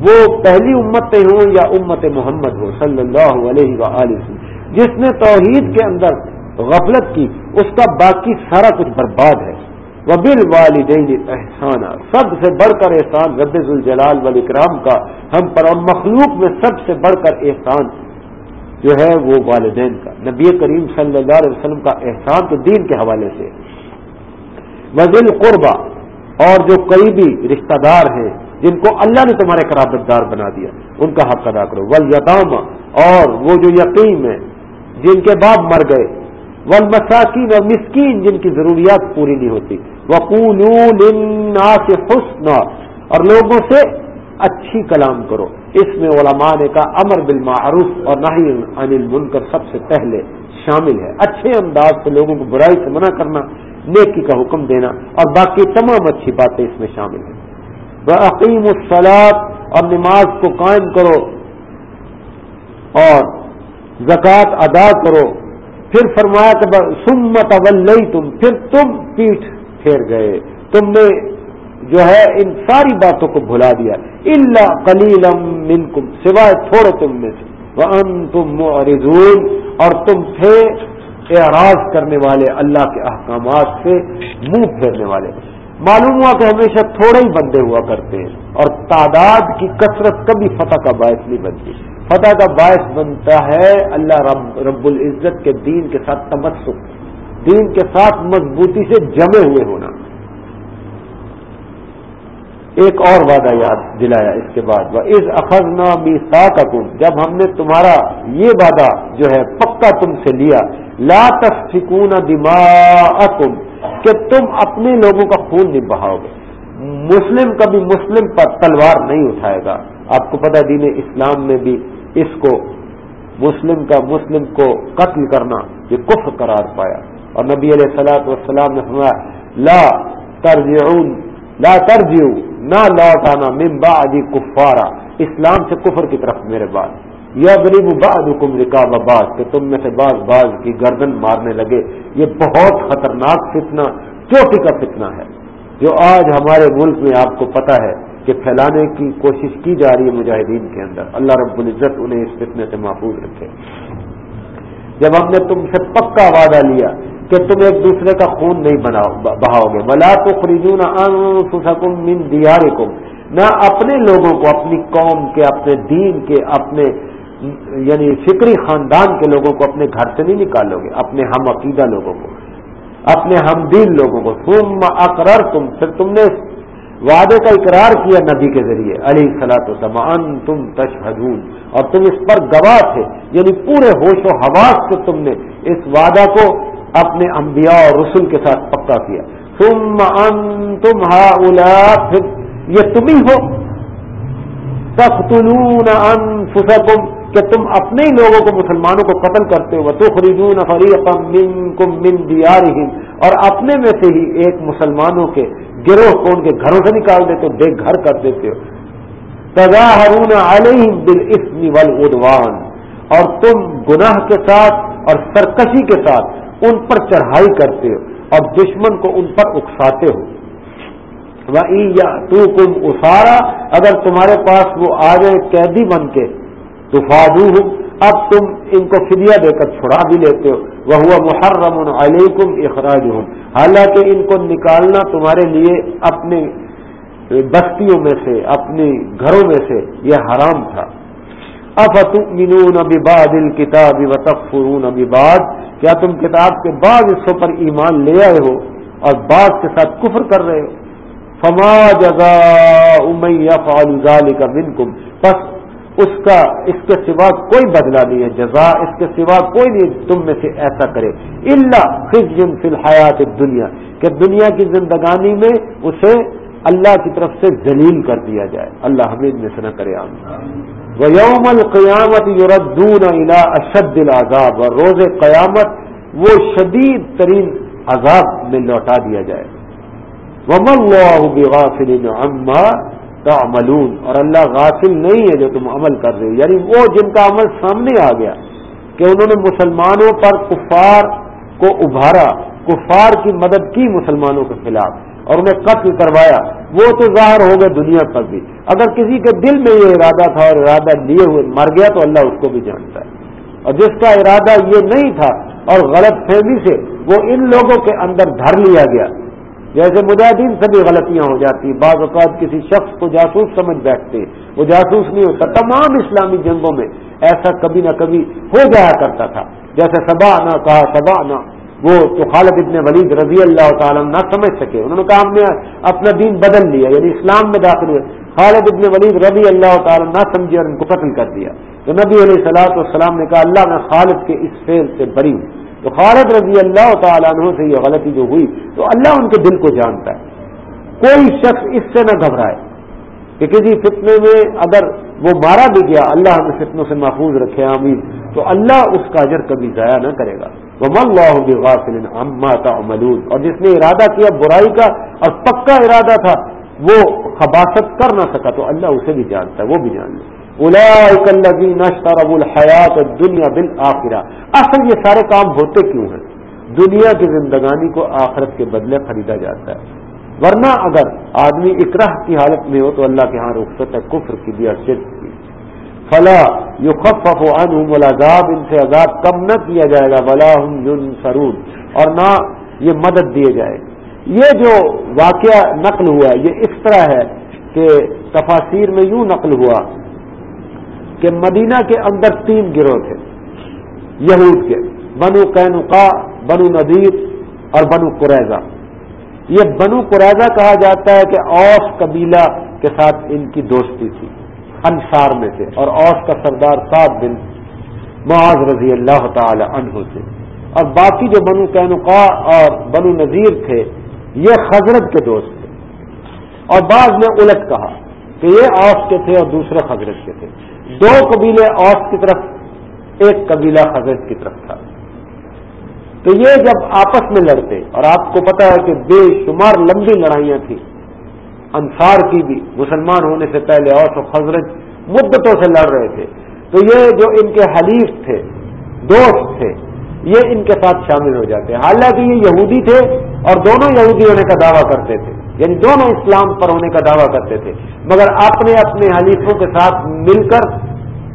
وہ پہلی امت ہوں یا امت محمد ہو صلی اللہ علیہ وسلم۔ جس نے توحید کے اندر غفلت کی، اس کا باقی سارا کچھ برباد ہے۔ وبل والدین احسان سب سے بڑھ کر احسان، رب الجلال ولی کا۔ ہم پر اور مخلوق میں سب سے بڑھ کر احسان جو ہے وہ والدین کا۔ نبی کریم صلی اللہ علیہ وسلم کا احسان تو دین کے حوالے سے۔ وزل قربا اور جو قریبی رشتہ دار ہیں، جن کو اللہ نے تمہارے قرابت دار بنا دیا، ان کا حق ادا کرو۔ ول یتام اور وہ جو یقین ہے جن کے باپ مر گئے۔ ول مساکین اور مسکین، جن کی ضروریات پوری نہیں ہوتی۔ وقول سے حسن اور لوگوں سے اچھی کلام کرو۔ اس میں علماء نے کہا، امر بالمعروف اور نہ انل منکر سب سے پہلے۔ شامل ہے۔ اچھے انداز سے لوگوں کو برائی سے منع کرنا، نیکی کا حکم دینا اور باقی تمام اچھی باتیں اس میں شامل ہیں۔ وہ عقیم السلاد اور نماز کو قائم کرو اور زکوٰۃ ادا کرو۔ پھر فرمایا کہ سمت اول تم پھر تم پیٹھ پھیر گئے۔ تم نے جو ہے ان ساری باتوں کو بھلا دیا۔ اللہ کلیلم منکم سوائے تھوڑے تم میں سے۔ وہ تم اور تم تھے اعراض کرنے والے اللہ کے احکامات سے منہ پھیرنے والے۔ معلوم ہوا کہ ہمیشہ تھوڑے ہی بندے ہوا کرتے ہیں اور تعداد کی کثرت کبھی فتح کا باعث نہیں بنتی۔ فتح کا باعث بنتا ہے اللہ رب رب العزت کے دین کے ساتھ تمسک، دین کے ساتھ مضبوطی سے جمے ہوئے ہونا۔ ایک اور وعدہ یاد دلایا اس کے بعد اس اخذ نامی جب ہم نے تمہارا یہ وعدہ جو ہے پکا تم سے لیا، لا تسکون دما کہ تم اپنے لوگوں کا خون نہیں بہاؤ گے۔ مسلم کبھی مسلم پر تلوار نہیں اٹھائے گا۔ آپ کو پتا دین اسلام میں بھی اس کو مسلم کا مسلم کو قتل کرنا یہ کفر قرار پایا۔ اور نبی علیہ السلاط والسلام نے فرمایا، لا ترجعون، لا ترجیو نہ لوٹ آنا ممبا ادی کفارا اسلام سے کفر کی طرف میرے بعد. یا غریب بعد حکم رکاب آباد کہ تم میں سے باز باز کی گردن مارنے لگے. یہ بہت خطرناک فتنہ، چوٹی کا فتنہ ہے، جو آج ہمارے ملک میں آپ کو پتا ہے کہ پھیلانے کی کوشش کی جا رہی ہے مجاہدین کے اندر. اللہ رب العزت انہیں اس فتنے سے محفوظ رکھے۔ جب ہم نے تم سے پکا وعدہ لیا کہ تم ایک دوسرے کا خون نہیں بناؤ بہاؤ گے۔ بلا تو خریجون من نہ اپنے لوگوں کو، اپنی قوم کے، اپنے دین کے، اپنے یعنی فکری خاندان کے لوگوں کو اپنے گھر سے نہیں نکالو گے، اپنے ہم عقیدہ لوگوں کو، اپنے ہم دین لوگوں کو۔ تم اقرر تم پھر تم نے وعدے کا اقرار کیا نبی کے ذریعے علی سلاۃ وسلم تم تشہدون، اور تم اس پر گواہ تھے یعنی پورے ہوش و حواس سے تم نے اس وعدہ کو اپنے انبیاء اور رسول کے ساتھ پکا کیا۔ تم ان تم ہا یہ تم ہی ہو۔ تختلون انفسکم کہ تم اپنے ہی لوگوں کو مسلمانوں کو قتل کرتے ہو تو خریدون منکم من دیارہم اور اپنے میں سے ہی ایک مسلمانوں کے گروہ کو ان کے گھروں سے نکال دیتے ہو، بے گھر کر دیتے ہو۔ تظاہرون علیہم بالاسم والعدوان، اور تم گناہ کے ساتھ اور سرکشی کے ساتھ ان پر چڑھائی کرتے ہو، اور دشمن کو ان پر اکساتے ہو۔ تو کم اسارا اگر تمہارے پاس وہ آ جائے قیدی بن کے تو اب تم ان کو فدیہ دے کر چھڑا بھی لیتے ہو۔ وہ ہوا محرم علیکم اخراج ہوں حالانکہ ان کو نکالنا تمہارے لیے اپنے بستیوں میں سے اپنے گھروں میں سے یہ حرام تھا۔ افتؤمنون ببعض الكتاب وتكفرون ببعض۔ کیا تم کتاب کے بعض حصوں پر ایمان لے آئے ہو اور بعض کے ساتھ کفر کر رہے ہو؟ فما جزاء من يفعل ذلك منكم پس اس کا، اس کے سوا کوئی بدلہ نہیں ہے، جزا اس کے سوا کوئی نہیں تم میں سے ایسا کرے۔ اللہ خزن فی الحیات دنیا کہ دنیا کی زندگانی میں اسے اللہ کی طرف سے ذلیل کر دیا جائے۔ اللہ حمید میں سے نہ کرے وہ یوم القیامت یوردون الا اشد العذاب، اور روز قیامت وہ شدید ترین عذاب میں لوٹا دیا جائے۔ وہ مغافل عما تعملون اور اللہ غافل نہیں ہے جو تم عمل کر رہے ہو۔ یعنی وہ جن کا عمل سامنے آ گیا کہ انہوں نے مسلمانوں پر کفار کو ابھارا، کفار کی مدد کی مسلمانوں کے خلاف اور انہیں قتل کروایا، وہ تو ظاہر ہو گئے دنیا پر بھی۔ اگر کسی کے دل میں یہ ارادہ تھا اور ارادہ لیے ہوئے مر گیا تو اللہ اس کو بھی جانتا ہے۔ اور جس کا ارادہ یہ نہیں تھا اور غلط فہمی سے وہ ان لوگوں کے اندر دھر لیا گیا۔ جیسے مجاہدین سے بھی غلطیاں ہو جاتی، بعض اوقات کسی شخص کو جاسوس سمجھ بیٹھتے، وہ جاسوس نہیں ہوتا، تمام اسلامی جنگوں میں ایسا کبھی نہ کبھی ہو جایا کرتا تھا۔ جیسے سبا نہ کہا سبا نہ وہ تو خالد ابن ولید رضی اللہ تعالیٰ نہ سمجھ سکے۔ انہوں نے کہا، ہم نے اپنا دین بدل لیا یعنی اسلام میں داخل ہوئے۔ خالد ابن ولید رضی اللہ تعالیٰ نہ سمجھے اور ان کو قتل کر دیا۔ تو نبی علیہ صلاح والسلام نے کہا، اللہ میں خالد کے اس فیل سے بری ہوں تو خالد رضی اللہ تعالیٰ عنہ سے یہ غلطی جو ہوئی تو اللہ ان کے دل کو جانتا ہے۔ کوئی شخص اس سے نہ گھبرائے کہ کسی فتنے میں اگر وہ مارا بھی گیا، اللہ ہمیں فتنوں سے محفوظ رکھے، آمین۔ تو اللہ اس کا اجر کبھی ضائع نہ کرے گا۔ وہ مل ملود اور جس نے ارادہ کیا برائی کا اور پکا ارادہ تھا، وہ خباست کر نہ سکا تو اللہ اسے بھی جانتا ہے، وہ بھی جان لے۔ اب الحیات دنیا بل آخرا اصل یہ سارے کام ہوتے کیوں ہیں؟ دنیا کی زندگانی کو آخرت کے بدلے خریدا جاتا ہے۔ ورنہ اگر آدمی اکراہ کی حالت میں ہو تو اللہ کے ہاں رخصت ہے، کفر کی بھی شرک کی۔ فلا یو خف ملازاب ان سے عذاب کم نہ کیا جائے گا بلا ہوں سرون اور نہ یہ مدد دیے جائے۔ یہ جو واقعہ نقل ہوا یہ اس طرح ہے کہ تفاصیر میں یوں نقل ہوا کہ مدینہ کے اندر تین گروہ تھے، یہود کے، بنو کینقا بنو ندیر اور بنو قریضہ یہ بنو قریضہ کہا جاتا ہے کہ اوس قبیلہ کے ساتھ ان کی دوستی تھی، انصار میں سے، اور اوس کا سردار سات دن معاذ رضی اللہ تعالی عنہ سے۔ اور باقی جو بنو کینقا اور بنو نذیر تھے، یہ حضرت کے دوست تھے۔ اور بعض نے الٹ کہا کہ یہ اوس کے تھے اور دوسرے حضرت کے تھے۔ دو قبیلے اوس کی طرف، ایک قبیلہ حضرت کی طرف تھا۔ تو یہ جب آپس میں لڑتے، اور آپ کو پتا ہے کہ بے شمار لمبی لڑائیاں تھیں۔ انصار کی بھی، مسلمان ہونے سے پہلے اوس و حضرت مدتوں سے لڑ رہے تھے۔ تو یہ جو ان کے حلیف تھے، دوست تھے، یہ ان کے ساتھ شامل ہو جاتے۔ ہیں حالانکہ یہ یہودی تھے، اور دونوں یہودی ہونے کا دعویٰ کرتے تھے۔ یعنی دونوں اسلام پر ہونے کا دعویٰ کرتے تھے۔ مگر اپنے اپنے حلیفوں کے ساتھ مل کر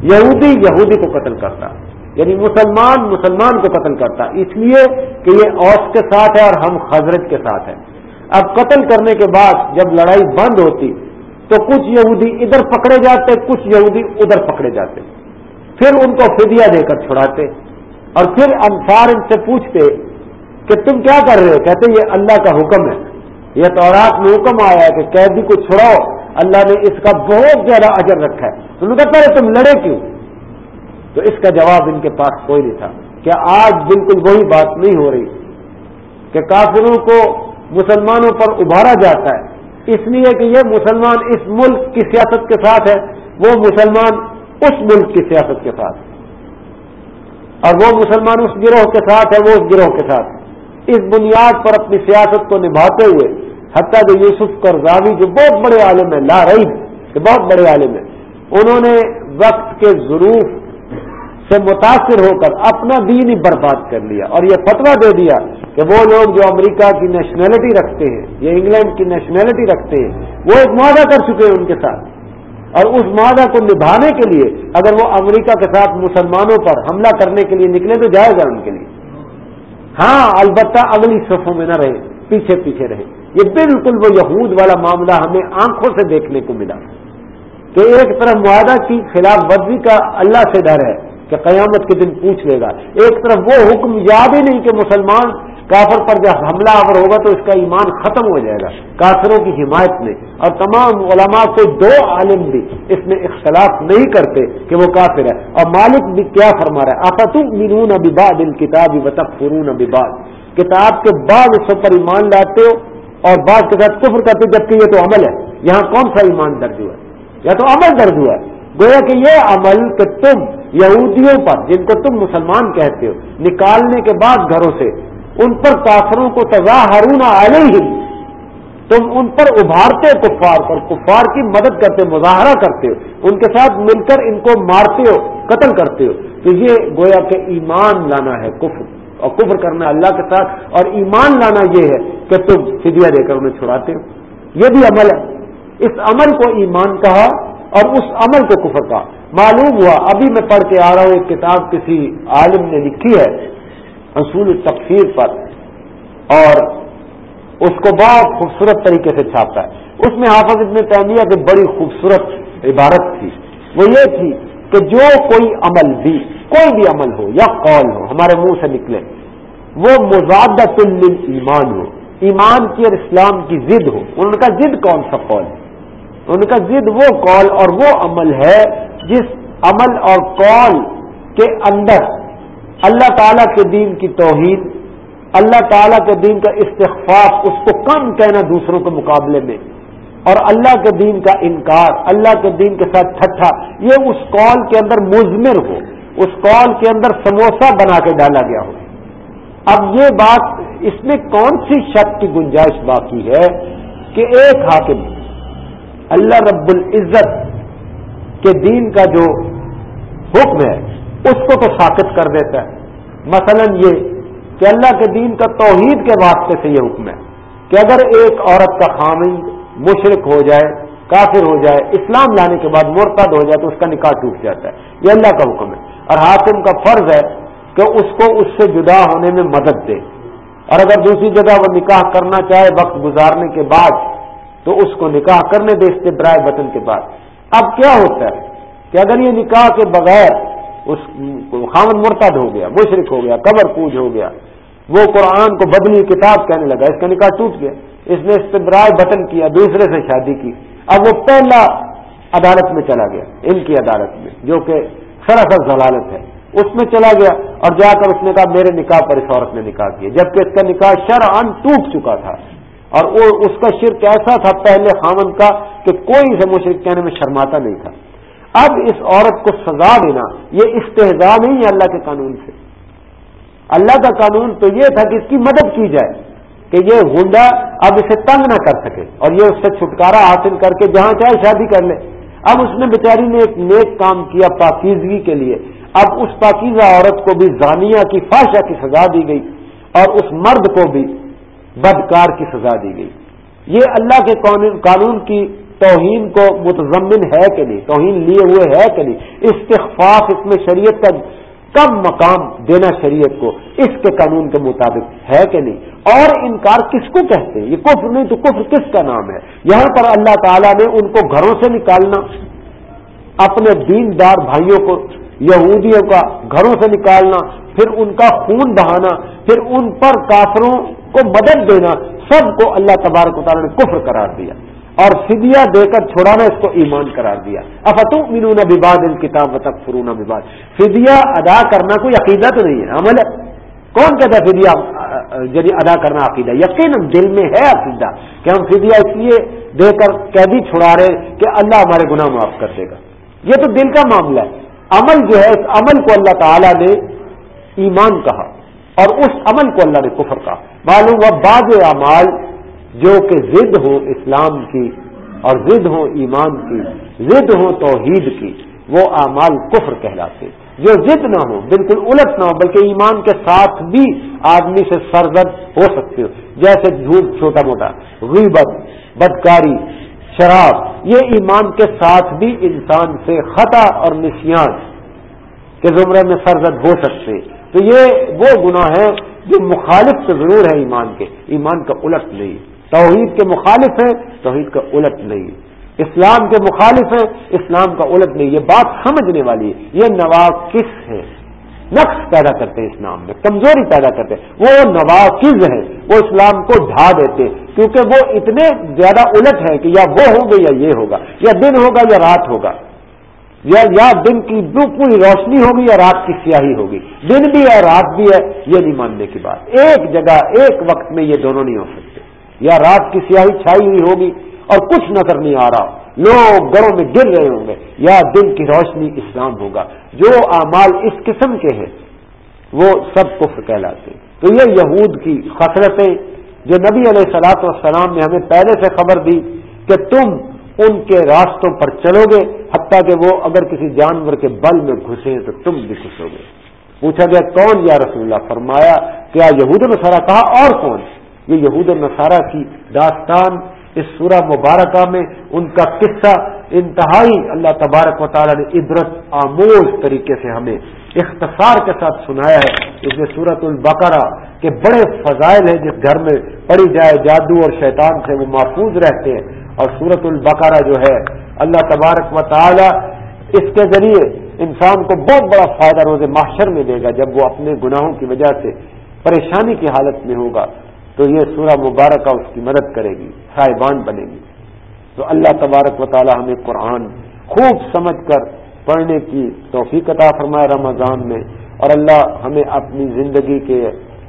یہودی یہودی کو قتل کرتا۔ یعنی مسلمان مسلمان کو قتل کرتا۔ اس لیے کہ یہ اوس کے ساتھ ہے اور ہم حضرت کے ساتھ ہیں۔ اب قتل کرنے کے بعد جب لڑائی بند ہوتی تو کچھ یہودی ادھر پکڑے جاتے، کچھ یہودی ادھر پکڑے جاتے۔ پھر ان کو فدیہ دے کر چھڑاتے۔ اور پھر انصار ان سے پوچھتے کہ تم کیا کر رہے ہو؟ کہتے یہ اللہ کا حکم ہے۔ یہ تورات میں حکم آیا ہے کہ قیدی کو چھڑاؤ۔ اللہ نے اس کا بہت زیادہ اجر رکھا ہے۔ انہوں نے کہا تم لڑے کیوں؟ تو اس کا جواب ان کے پاس کوئی نہیں تھا۔ کہ آج بالکل وہی بات نہیں ہو رہی کہ کافروں کو مسلمانوں پر ابھارا جاتا ہے؟ اس لیے کہ یہ مسلمان اس ملک کی سیاست کے ساتھ ہے۔ وہ مسلمان اس ملک کی سیاست کے ساتھ اور وہ مسلمان اس گروہ کے ساتھ ہے، وہ اس گروہ کے ساتھ ہے۔ اس بنیاد پر اپنی سیاست کو نبھاتے ہوئے، حتیٰ کہ یوسف کرزاوی جو بہت بڑے عالم ہیں لا رہی کہ بہت بڑے عالم ہیں، انہوں نے وقت کے ضرور سے متاثر ہو کر اپنا دین ہی برباد کر لیا اور یہ فتویٰ دے دیا کہ وہ لوگ جو امریکہ کی نیشنلٹی رکھتے ہیں، یا انگلینڈ کی نیشنلٹی رکھتے ہیں، وہ ایک معاہدہ کر چکے ہیں ان کے ساتھ۔ اور اس معاہدہ کو نبھانے کے لیے اگر وہ امریکہ کے ساتھ مسلمانوں پر حملہ کرنے کے لیے نکلے تو جائے گا ان کے لیے۔ ہاں البتہ اگلی صفوں میں نہ رہے، پیچھے پیچھے رہے۔ یہ بالکل وہ یہود والا معاملہ ہمیں آنکھوں سے دیکھنے کو ملا۔ کہ ایک طرف معاہدہ کی خلاف ورزی کا اللہ سے ڈر ہے کہ قیامت کے دن پوچھ لے گا۔ ایک طرف وہ حکم یاد ہی نہیں کہ مسلمان کافر پر جب حملہ آور ہوگا تو اس کا ایمان ختم ہو جائے گا۔ کافروں کی حمایت میں۔ اور تمام علماء کو دو عالم بھی اس میں اختلاف نہیں کرتے کہ وہ کافر ہے اور مالک بھی کیا فرما رہا ہے؟ آفت مینون اباد ان کتاب فرون اباد کتاب کے بعد اس پر ایمان لاتے ہو اور بعد کے ساتھ کفر کرتے جبکہ یہ تو عمل ہے۔ یہاں کون سا ایمان درج ہوا ہے؟ یا تو عمل درج ہوا ہے۔ گویا کہ یہ عمل کہ تم یہودیوں پر، جن کو تم مسلمان کہتے ہو، نکالنے کے بعد گھروں سے ان پر کافروں کو تضا ہرون علیہ تم ان پر ابھارتے کفار پر، کفار کی مدد کرتے مظاہرہ کرتے ہو، ان کے ساتھ مل کر ان کو مارتے ہو، قتل کرتے ہو۔ تو یہ گویا کہ ایمان لانا ہے کفر، اور کفر کرنا اللہ کے ساتھ، اور ایمان لانا یہ ہے کہ تم فدیہ دے کر انہیں چھڑاتے ہو۔ یہ بھی عمل ہے۔ اس عمل کو ایمان کہا اور اس عمل کو کفر کا معلوم ہوا، ابھی میں پڑھ کے آ رہا ہوں، ایک کتاب کسی عالم نے لکھی ہے۔ اصول تفسیر پر اور اس کو بہت خوبصورت طریقے سے چھاپتا ہے۔ اس میں حافظ ابن تعمیہ کی بڑی خوبصورت عبارت تھی۔ وہ یہ تھی کہ جو کوئی عمل بھی، کوئی بھی عمل ہو یا قول ہو، ہمارے منہ سے نکلے، وہ مزادت ایمان ہو۔ ایمان کی اور اسلام کی ضد ہو۔ ان کا ضد کون سا قول؟ ہے ان کا ضد وہ قول اور وہ عمل ہے جس عمل اور قول کے اندر اللہ تعالیٰ کے دین کی توحید، اللہ تعالیٰ کے دین کا استخفاف اس کو کم کہنا دوسروں کے مقابلے میں۔ اور اللہ کے دین کا انکار، اللہ کے دین کے ساتھ ٹھٹھا، یہ اس قول کے اندر مزمر ہو، اس قول کے اندر سموسہ بنا کے ڈالا گیا ہو۔ اب یہ بات، اس میں کون سی شک کی گنجائش باقی ہے کہ ایک حاکم اللہ رب العزت کے دین کا جو حکم ہے اس کو تو ساکت کر دیتا ہے۔ مثلا یہ کہ اللہ کے دین کا توحید کے واسطے سے یہ حکم ہے کہ اگر ایک عورت کا خامند مشرق ہو جائے، کافر ہو جائے، اسلام لانے کے بعد مرتد ہو جائے تو اس کا نکاح ٹوٹ جاتا ہے۔ یہ اللہ کا حکم ہے۔ اور حاکم کا فرض ہے کہ اس کو اس سے جدا ہونے میں مدد دے۔ اور اگر دوسری جگہ وہ نکاح کرنا چاہے وقت گزارنے کے بعد، تو اس کو نکاح کرنے دے برائے وطن کے بعد۔ اب کیا ہوتا ہے کہ اگر یہ نکاح کے بغیر اس خامن مرتد ہو گیا مشرق ہو گیا، قبر پوج ہو گیا۔ وہ قرآن کو بدلی کتاب کہنے لگا، اس کا نکاح ٹوٹ گیا۔ اس نے استبرائے وطن کیا، دوسرے سے شادی کی۔ اب وہ پہلا عدالت میں چلا گیا، ان کی عدالت میں، جو کہ سراسر ضلالت ہے۔ اس میں چلا گیا اور جا کر اس نے کہا، میرے نکاح پر اس عورت نے نکاح کیا، جبکہ اس کا نکاح شرعن ٹوٹ چکا تھا۔ اور اس کا شرک ایسا تھا پہلے خامن کا کہ کوئی اسے مشرق کہنے میں شرماتا نہیں تھا۔ اب اس عورت کو سزا دینا، یہ استحضا نہیں ہے اللہ کے قانون سے۔ اللہ کا قانون تو یہ تھا کہ اس کی مدد کی جائے، کہ یہ گنڈا اب اسے تنگ نہ کر سکے اور یہ اس سے چھٹکارا حاصل کر کے جہاں چاہے شادی کر لے۔ اب اس نے بیچاری نے ایک نیک کام کیا پاکیزگی کے لیے۔ اب اس پاکیزہ عورت کو بھی زانیہ کی فاشا کی سزا دی گئی اور اس مرد کو بھی بدکار کی سزا دی گئی۔ یہ اللہ کے قانون کی توہین کو متضمن ہے کہ نہیں، توہین لیے ہوئے ہے کہ نہیں۔ استخفاف اس میں شریعت کا کم مقام دینا شریعت کو، اس کے قانون کے مطابق ہے کہ نہیں۔ اور انکار کس کو کہتے ہیں؟ یہ کفر نہیں تو کفر کس کا نام ہے؟ یہاں پر اللہ تعالیٰ نے ان کو گھروں سے نکالنا، اپنے دین دار بھائیوں کو، یہودیوں کا گھروں سے نکالنا، پھر ان کا خون بہانا، پھر ان پر کافروں کو مدد دینا، سب کو اللہ تبارک و تعالیٰ نے کفر قرار دیا۔ اور فدیہ دے کر چھوڑانا اس کو ایمان قرار دیا۔ افتو مینون بباد ان کتاب تک فرون بباد فدیہ ادا کرنا کوئی عقیدہ تو نہیں ہے عمل ہے۔ کون کہتا ہے فدیہ یعنی ادا کرنا عقیدہ؟ یقین دل میں ہے عقیدہ کہ ہم فدیہ اس لیے دے کر قیدی چھڑا رہے کہ اللہ ہمارے گناہ معاف کر دے گا۔ یہ تو دل کا معاملہ ہے۔ عمل جو ہے، اس عمل کو اللہ تعالی نے ایمان کہا اور اس عمل کو اللہ نے کفر کا معلوم ہوا بعض اعمال جو کہ ضد ہو اسلام کی اور ضد ہو ایمان کی، ضد ہو توحید کی، وہ اعمال کفر کہلاتے جو ضد نہ ہو بالکل الٹ نہ ہو بلکہ ایمان کے ساتھ بھی آدمی سے سرزد ہو سکتے ہو جیسے جھوٹ چھوٹا موٹا، غیبت، بدکاری، شراب، یہ ایمان کے ساتھ بھی انسان سے خطا اور نسیان کے زمرے میں سرزد ہو سکتے تو یہ وہ گناہ ہے جو مخالف تو ضرور ہے ایمان کے۔ ایمان کا الٹ نہیں۔ توحید کے مخالف ہے توحید کا الٹ نہیں۔ اسلام کے مخالف ہے اسلام کا الٹ نہیں۔ یہ بات سمجھنے والی ہے۔ یہ نواقص ہے نقص پیدا کرتے ہیں اسلام میں، کمزوری پیدا کرتے ہیں۔ وہ نواقز ہیں، وہ اسلام کو ڈھا دیتے کیونکہ وہ اتنے زیادہ الٹ ہیں کہ یا وہ ہوں گے یا یہ ہوگا، یا دن ہوگا یا رات ہوگا۔ یا یا دن کی پوری روشنی ہوگی یا رات کی سیاہی ہوگی۔ دن بھی ہے، رات بھی ہے، یہ نہیں ماننے کی بات۔ ایک جگہ، ایک وقت میں یہ دونوں نہیں ہو سکتے۔ یا رات کی سیاہی چھائی ہوئی ہوگی اور کچھ نظر نہیں آ رہا۔ لوگ گھروں میں گر رہے ہوں گے۔ یا دن کی روشنی اسلام ہوگا۔ جو اعمال اس قسم کے ہیں، وہ سب کفر کہلاتے ہیں۔ تو یہ یہود کی خسرتیں جو نبی علیہ سلاط والسلام نے ہمیں پہلے سے خبر دی کہ تم ان کے راستوں پر چلو گے، حتیٰ کہ وہ اگر کسی جانور کے بل میں گھسے تو تم بھی گھسو گے پوچھا گیا، کون یا رسول اللہ؟ فرمایا، کیا یہود النصارہ کہا، اور کون؟ یہ یہود النصارہ کی داستان اس سورہ مبارکہ میں ان کا قصہ انتہائی اللہ تبارک و تعالیٰ نے عبرت آموز طریقے سے ہمیں اختصار کے ساتھ سنایا ہے۔ اس میں سورت البقرہ کے بڑے فضائل ہیں جس گھر میں پڑی جائے جادو اور شیطان سے وہ محفوظ رہتے ہیں۔ اور سورت البقرہ جو ہے، اللہ تبارک و تعالی اس کے ذریعے انسان کو بہت بڑا فائدہ روز معاشر میں دے گا جب وہ اپنے گناہوں کی وجہ سے پریشانی کی حالت میں ہوگا۔ تو یہ سورہ مبارکہ اس کی مدد کرے گی صاحبان بنے گی۔ تو اللہ تبارک و تعالی ہمیں قرآن خوب سمجھ کر پڑھنے کی توفیق عطا فرمائے رمضان میں، اور اللہ ہمیں اپنی زندگی کے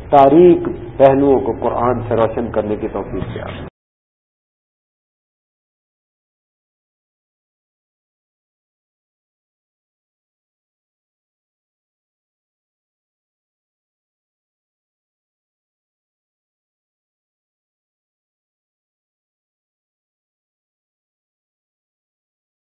تاریخ پہلوؤں کو قرآن سے روشن کرنے کی توفیق دیا